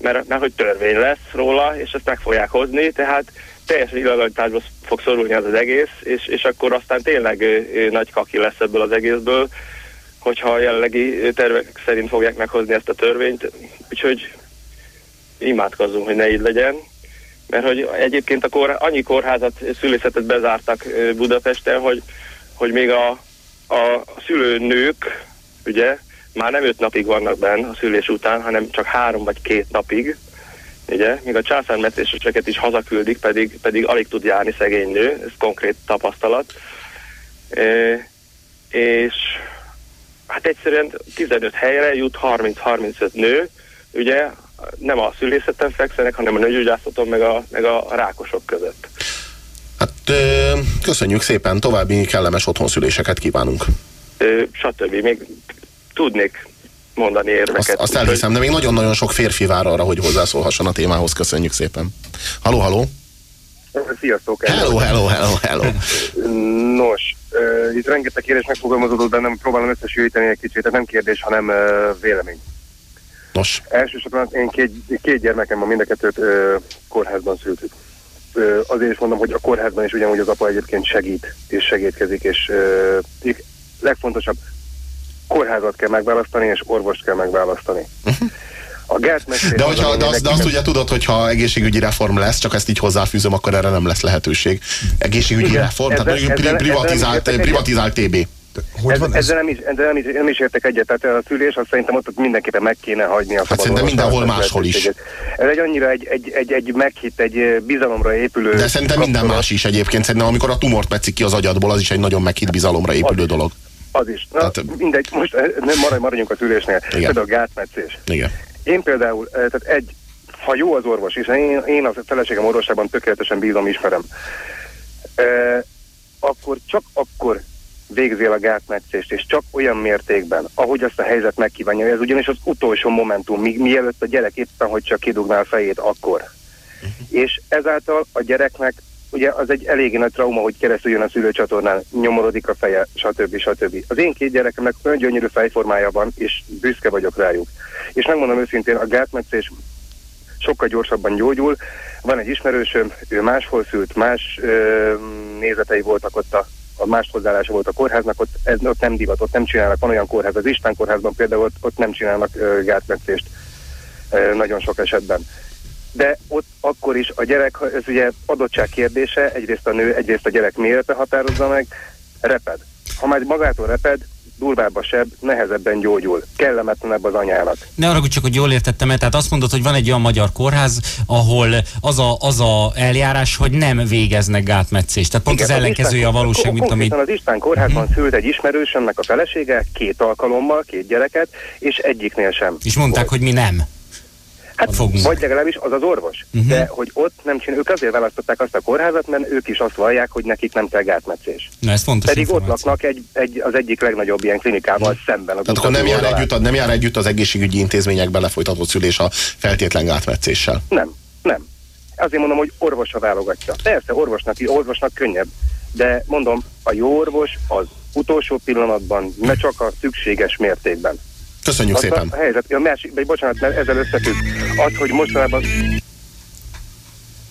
mert, mert hogy törvény lesz róla, és ezt meg fogják hozni, tehát teljes illegalitásba fog szorulni az az egész, és, és akkor aztán tényleg ö, ö, nagy kaki lesz ebből az egészből, hogyha a jelenlegi tervek szerint fogják meghozni ezt a törvényt, úgyhogy imádkozzunk, hogy ne így legyen, mert hogy egyébként a kor, annyi kórházat, szülészetet bezártak Budapesten, hogy, hogy még a, a szülőnők, ugye, már nem öt napig vannak benn a szülés után, hanem csak három vagy két napig, ugye, míg a császármetszéseseket is hazaküldik, pedig, pedig alig tud járni szegény nő, ez konkrét tapasztalat. E, és hát egyszerűen 15 helyre jut 30-35 nő, ugye nem a szülészeten fekszenek, hanem a nőgyógyászaton, meg a, meg a rákosok között. Hát ö, köszönjük szépen, további kellemes otthonszüléseket kívánunk. Ö, stb. Még tudnék mondani érveket. Azt, azt elhiszem, de még nagyon-nagyon sok férfi vár arra, hogy hozzászólhasson a témához. Köszönjük szépen. Haló, haló. Sziasztok! Hello, hello, hello, hello. Nos, uh, itt rengeteg kérdés megfogalmazódott bennem, próbálom összesűjteni egy kicsit, tehát nem kérdés, hanem uh, vélemény. Nos, Elsősorban én két, két gyermekem van, mind a kettőt uh, kórházban szültük. Uh, azért is mondom, hogy a kórházban is ugyanúgy az apa egyébként segít és segítkezik, és uh, legfontosabb, kórházat kell megválasztani, és orvost kell megválasztani. A de, hogyha, de, azt, de azt ugye tudod, hogyha egészségügyi reform lesz, csak ezt így hozzáfűzöm, akkor erre nem lesz lehetőség. Egészségügyi Igen, reform, ezzel- tehát ezzel- pri- privatizált, ezzel- privatizált TB. Hogy Ez, van ez? ezzel nem is, ezzel nem is, nem is értek egyet, tehát a szülés azt szerintem ott mindenképpen meg kéne hagyni a Hát szerintem mindenhol máshol is. Ez egy annyira egy, egy, egy, egy meghitt, egy bizalomra épülő... De szerintem minden kapcsolat. más is egyébként. Szerintem amikor a tumort metszik ki az agyadból, az is egy nagyon meghitt bizalomra épülő dolog. Az is. Na, Tehát- mindegy, most nem maradj, maradjunk a szülésnél. Igen. Például a gátmetszés. Igen. Én például, eh, tehát egy, ha jó az orvos, és én, én a feleségem orvosában tökéletesen bízom, ismerem, eh, akkor csak akkor végzél a gátmetszést, és csak olyan mértékben, ahogy azt a helyzet megkívánja. Ez ugyanis az utolsó momentum, mi, mielőtt a gyerek éppen, hogy csak kidugná a fejét, akkor. És ezáltal a gyereknek, ugye az egy eléggé nagy trauma, hogy keresztül jön a szülőcsatornán, nyomorodik a feje, stb. stb. Az én két gyerekemnek olyan gyönyörű fejformája van, és büszke vagyok rájuk. És megmondom őszintén, a gátmetszés sokkal gyorsabban gyógyul. Van egy ismerősöm, ő máshol szült, más ö, nézetei voltak ott a a más hozzáállása volt a kórháznak, ott, ez, ott nem divat, ott nem csinálnak, van olyan kórház, az István kórházban például ott, ott nem csinálnak ö, gátmetszést nagyon sok esetben. De ott akkor is a gyerek, ez ugye adottság kérdése, egyrészt a nő, egyrészt a gyerek mérete határozza meg, reped. Ha már magától reped, durvább a seb, nehezebben gyógyul, kellemetlenebb az anyának. Ne arra csak, hogy jól értettem -e, tehát azt mondod, hogy van egy olyan magyar kórház, ahol az a, az a eljárás, hogy nem végeznek gátmetszést. Tehát pont Igen, az ellenkezője a valóság, mint amit... az István kórházban szült egy ismerősömnek a felesége két alkalommal, két gyereket, és egyiknél sem. És mondták, hogy mi nem. Hát fogunk. vagy legalábbis az az orvos. Mhm. De hogy ott nem csinál, ők azért választották azt a kórházat, mert ők is azt vallják, hogy nekik nem kell gátmetszés. Na, ez fontos Pedig ott információ. laknak egy, egy, az egyik legnagyobb ilyen klinikával szemben. Az Tehát akkor nem jár, együtt, nem jár együtt az egészségügyi intézményekben lefolytatott szülés a feltétlen gátmetszéssel. Nem, nem. Azért mondom, hogy orvosa válogatja. Persze, orvosnak, orvosnak könnyebb, de mondom, a jó orvos az utolsó pillanatban, ne csak a szükséges mértékben. Köszönjük Az szépen. A helyzet, a másik, vagy bocsánat, mert ezzel összefügg. Az, hogy mostanában...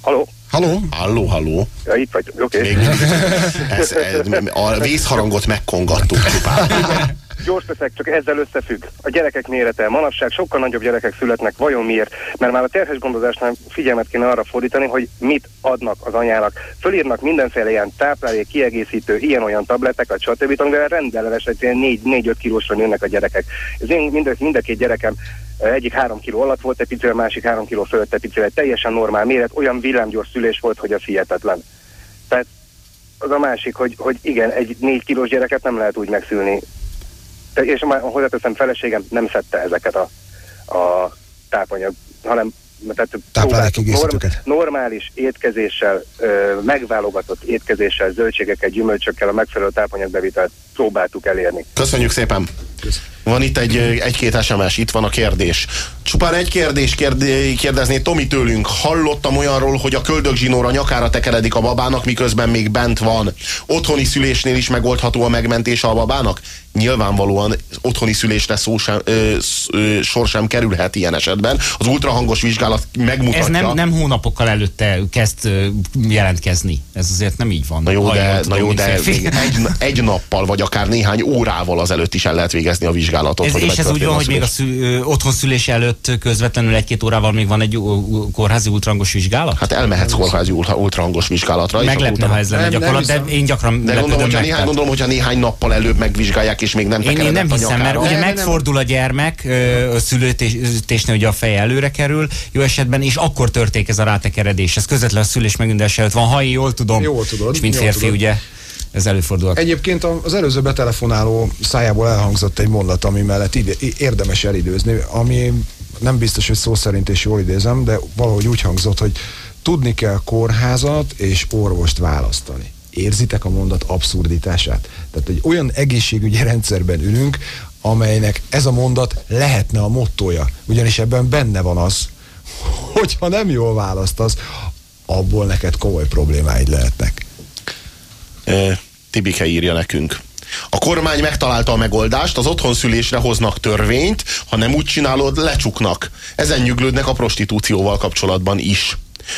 Haló? Halló? Halló, halló. Ja, itt vagy, oké. Még mindig. Ez, ez, a vészharangot megkongattuk csupán. Gyors leszek, csak ezzel összefügg. A gyerekek mérete. Manapság sokkal nagyobb gyerekek születnek. Vajon miért? Mert már a terhes gondozásnál figyelmet kéne arra fordítani, hogy mit adnak az anyának. Fölírnak mindenféle ilyen táplálék, kiegészítő, ilyen-olyan tableteket, stb. amivel rendellenes, ilyen 4-5 kilósra nőnek a gyerekek. Ez én mind, mind a két gyerekem eh, egyik három kiló alatt volt egy picivel, másik három kiló fölött egy picivel. Teljesen normál méret, olyan villámgyors szülés volt, hogy a hihetetlen. Tehát az a másik, hogy, hogy igen, egy négy kilós gyereket nem lehet úgy megszülni, és már hozzáteszem, feleségem nem szedte ezeket a, a tápanyag, hanem tehát norm, normális étkezéssel, ö, megválogatott étkezéssel, zöldségekkel, gyümölcsökkel a megfelelő tápanyagbevitelt próbáltuk elérni. Köszönjük szépen. Van itt egy, egy-két SMS, itt van a kérdés. Csupán egy kérdés kérdé, kérdezné Tomi tőlünk. Hallottam olyanról, hogy a köldögzsinór a nyakára tekeredik a babának, miközben még bent van. Otthoni szülésnél is megoldható a megmentése a babának? Nyilvánvalóan otthoni szülésre szó sem, ö, ö, sor sem kerülhet ilyen esetben. Az ultrahangos vizsgálat megmutatja. Ez nem, nem hónapokkal előtte kezd jelentkezni. Ez azért nem így van. Na jó, de, na jó, de egy, egy nappal, vagy akár néhány órával azelőtt is el lehet végezni a vizsgálatot. Ez, és ez úgy van, hogy még a szülés. szü, ö, otthon szülés előtt közvetlenül egy-két órával még van egy ö, ö, kórházi ultrangos vizsgálat? Hát elmehetsz kórházi ultra, ultrahangos vizsgálatra. Meglepne, ha ez lenne gyakorlat, de én gyakran De gondolom, hogyha néhány, gondolom, hogyha néhány nappal előbb megvizsgálják, és még nem Én, én nem a hiszem, mert ugye megfordul a gyermek a szülőtésnél, ugye a feje előre kerül, jó esetben, és akkor történik ez a rátekeredés. Ez közvetlen a szülés megündes előtt van, ha én jól tudom. Jól tudod, És mint férfi, ugye, ez előfordul. Egyébként az előző betelefonáló szájából elhangzott egy mondat, ami mellett ide, érdemes elidőzni, ami nem biztos, hogy szó szerint és jól idézem, de valahogy úgy hangzott, hogy tudni kell kórházat és orvost választani. Érzitek a mondat abszurditását? Tehát egy olyan egészségügyi rendszerben ülünk, amelynek ez a mondat lehetne a mottoja. Ugyanis ebben benne van az, hogyha nem jól választasz, abból neked komoly problémáid lehetnek. Tibike írja nekünk. A kormány megtalálta a megoldást, az otthonszülésre hoznak törvényt, ha nem úgy csinálod, lecsuknak. Ezen nyuglődnek a prostitúcióval kapcsolatban is.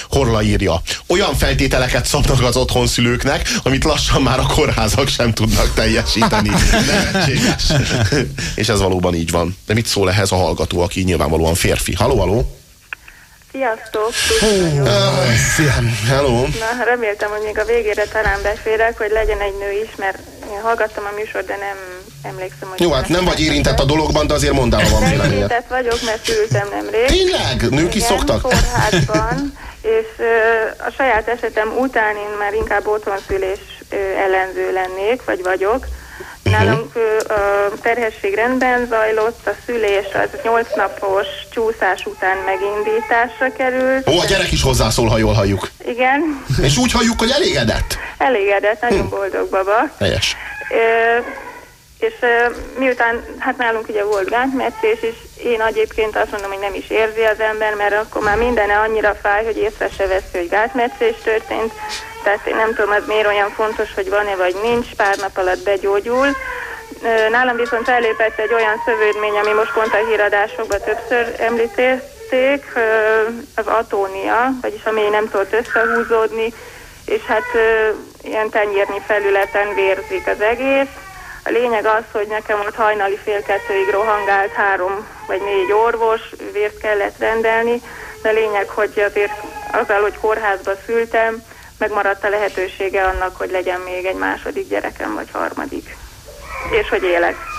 Horla írja, olyan feltételeket szabnak az otthonszülőknek, amit lassan már a kórházak sem tudnak teljesíteni. És ez valóban így van. De mit szól ehhez a hallgató, aki nyilvánvalóan férfi? Haló, haló? Sziasztok! Tuti vagyok. Szia! Hello! Na, reméltem, hogy még a végére talán beszélek, hogy legyen egy nő is, mert én hallgattam a műsor, de nem emlékszem, hogy... Jó, hát nem vagy érintett a dologban, de azért mondd el, ha van véleményed. érintett vagyok, mert szültem nemrég. Tényleg? Nők is Igen, szoktak? kórházban, és ö, a saját esetem után én már inkább otthonszülés ö, ellenző lennék, vagy vagyok. Mhm. Nálunk a terhesség rendben zajlott, a szülés az 8 napos csúszás után megindításra került. Ó, a gyerek is hozzászól, ha jól halljuk. Igen, És úgy halljuk, hogy elégedett. elégedett, nagyon Hm. boldog baba. Helyes. Ö, és miután, hát nálunk ugye volt gántmetszés, és én egyébként azt mondom, hogy nem is érzi az ember, mert akkor már mindene annyira fáj, hogy észre se veszi, hogy gátmetszés történt. Tehát én nem tudom, az miért olyan fontos, hogy van-e vagy nincs, pár nap alatt begyógyul. Nálam viszont fellépett egy olyan szövődmény, ami most pont a híradásokban többször említették, az atónia, vagyis ami nem tudott összehúzódni, és hát ilyen tenyérnyi felületen vérzik az egész. A lényeg az, hogy nekem ott hajnali fél kettőig rohangált három vagy négy orvos, vért kellett rendelni, de lényeg, hogy azért azzal, hogy kórházba szültem, megmaradt a lehetősége annak, hogy legyen még egy második gyerekem, vagy harmadik. És hogy élek.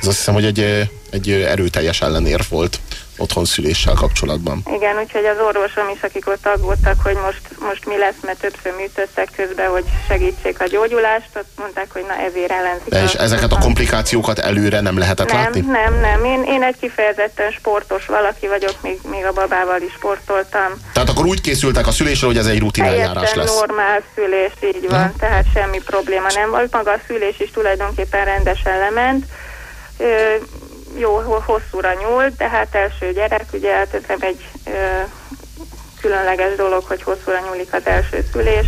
Ez azt hiszem, hogy egy, egy erőteljes ellenérv volt otthon szüléssel kapcsolatban. Igen, úgyhogy az orvosom is, akik ott aggódtak, hogy most, most mi lesz, mert többször műtöttek közben, hogy segítsék a gyógyulást, ott mondták, hogy na ezért ellenzik. De és ezeket a komplikációkat előre nem lehetett nem, látni? nem, nem. Én, én egy kifejezetten sportos valaki vagyok, még, még a babával is sportoltam. Tehát akkor úgy készültek a szülésre, hogy ez egy rutineljárás Teljesen lesz. normál szülés, így van, tehát semmi probléma nem volt. Maga a szülés is tulajdonképpen rendesen lement. Jó, ho- hosszúra nyúlt, de hát első gyerek, ugye hát ez nem egy ö, különleges dolog, hogy hosszúra nyúlik az első szülés.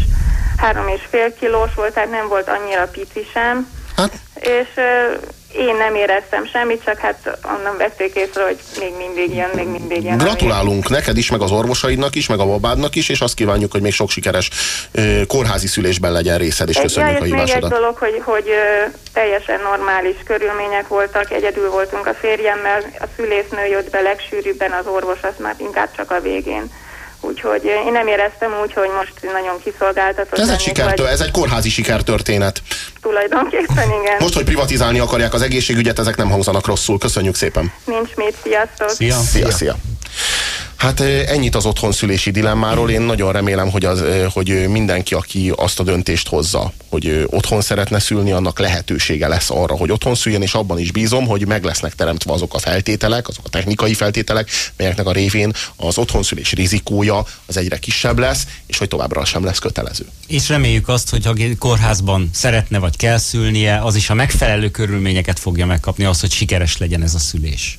Három és fél kilós volt, tehát nem volt annyira pici sem. Hát, És ö, én nem éreztem semmit, csak hát onnan vették észre, hogy még mindig jön, még mindig jön. gratulálunk neked is, meg az orvosaidnak is, meg a babádnak is, és azt kívánjuk, hogy még sok sikeres ö, kórházi szülésben legyen részed, és köszönjük ja, a és még egy hívásodat. dolog, hogy, hogy ö, teljesen normális körülmények voltak, egyedül voltunk a férjemmel, a szülésznő jött be legsűrűbben, az orvos az már inkább csak a végén. Úgyhogy én nem éreztem úgy, hogy most nagyon kiszolgáltatott Ez egy, lennék, sikertő, vagy ez egy kórházi sikertörténet. Tulajdonképpen igen. Most, hogy privatizálni akarják az egészségügyet, ezek nem hangzanak rosszul. Köszönjük szépen. Nincs mit, sziasztok! Szia, szia. Hát ennyit az otthonszülési dilemmáról. Én nagyon remélem, hogy, az, hogy mindenki, aki azt a döntést hozza, hogy otthon szeretne szülni, annak lehetősége lesz arra, hogy otthon szüljen, és abban is bízom, hogy meg lesznek teremtve azok a feltételek, azok a technikai feltételek, melyeknek a révén az otthonszülés rizikója az egyre kisebb lesz, és hogy továbbra sem lesz kötelező. És reméljük azt, hogy ha kórházban szeretne vagy kell szülnie, az is a megfelelő körülményeket fogja megkapni az, hogy sikeres legyen ez a szülés.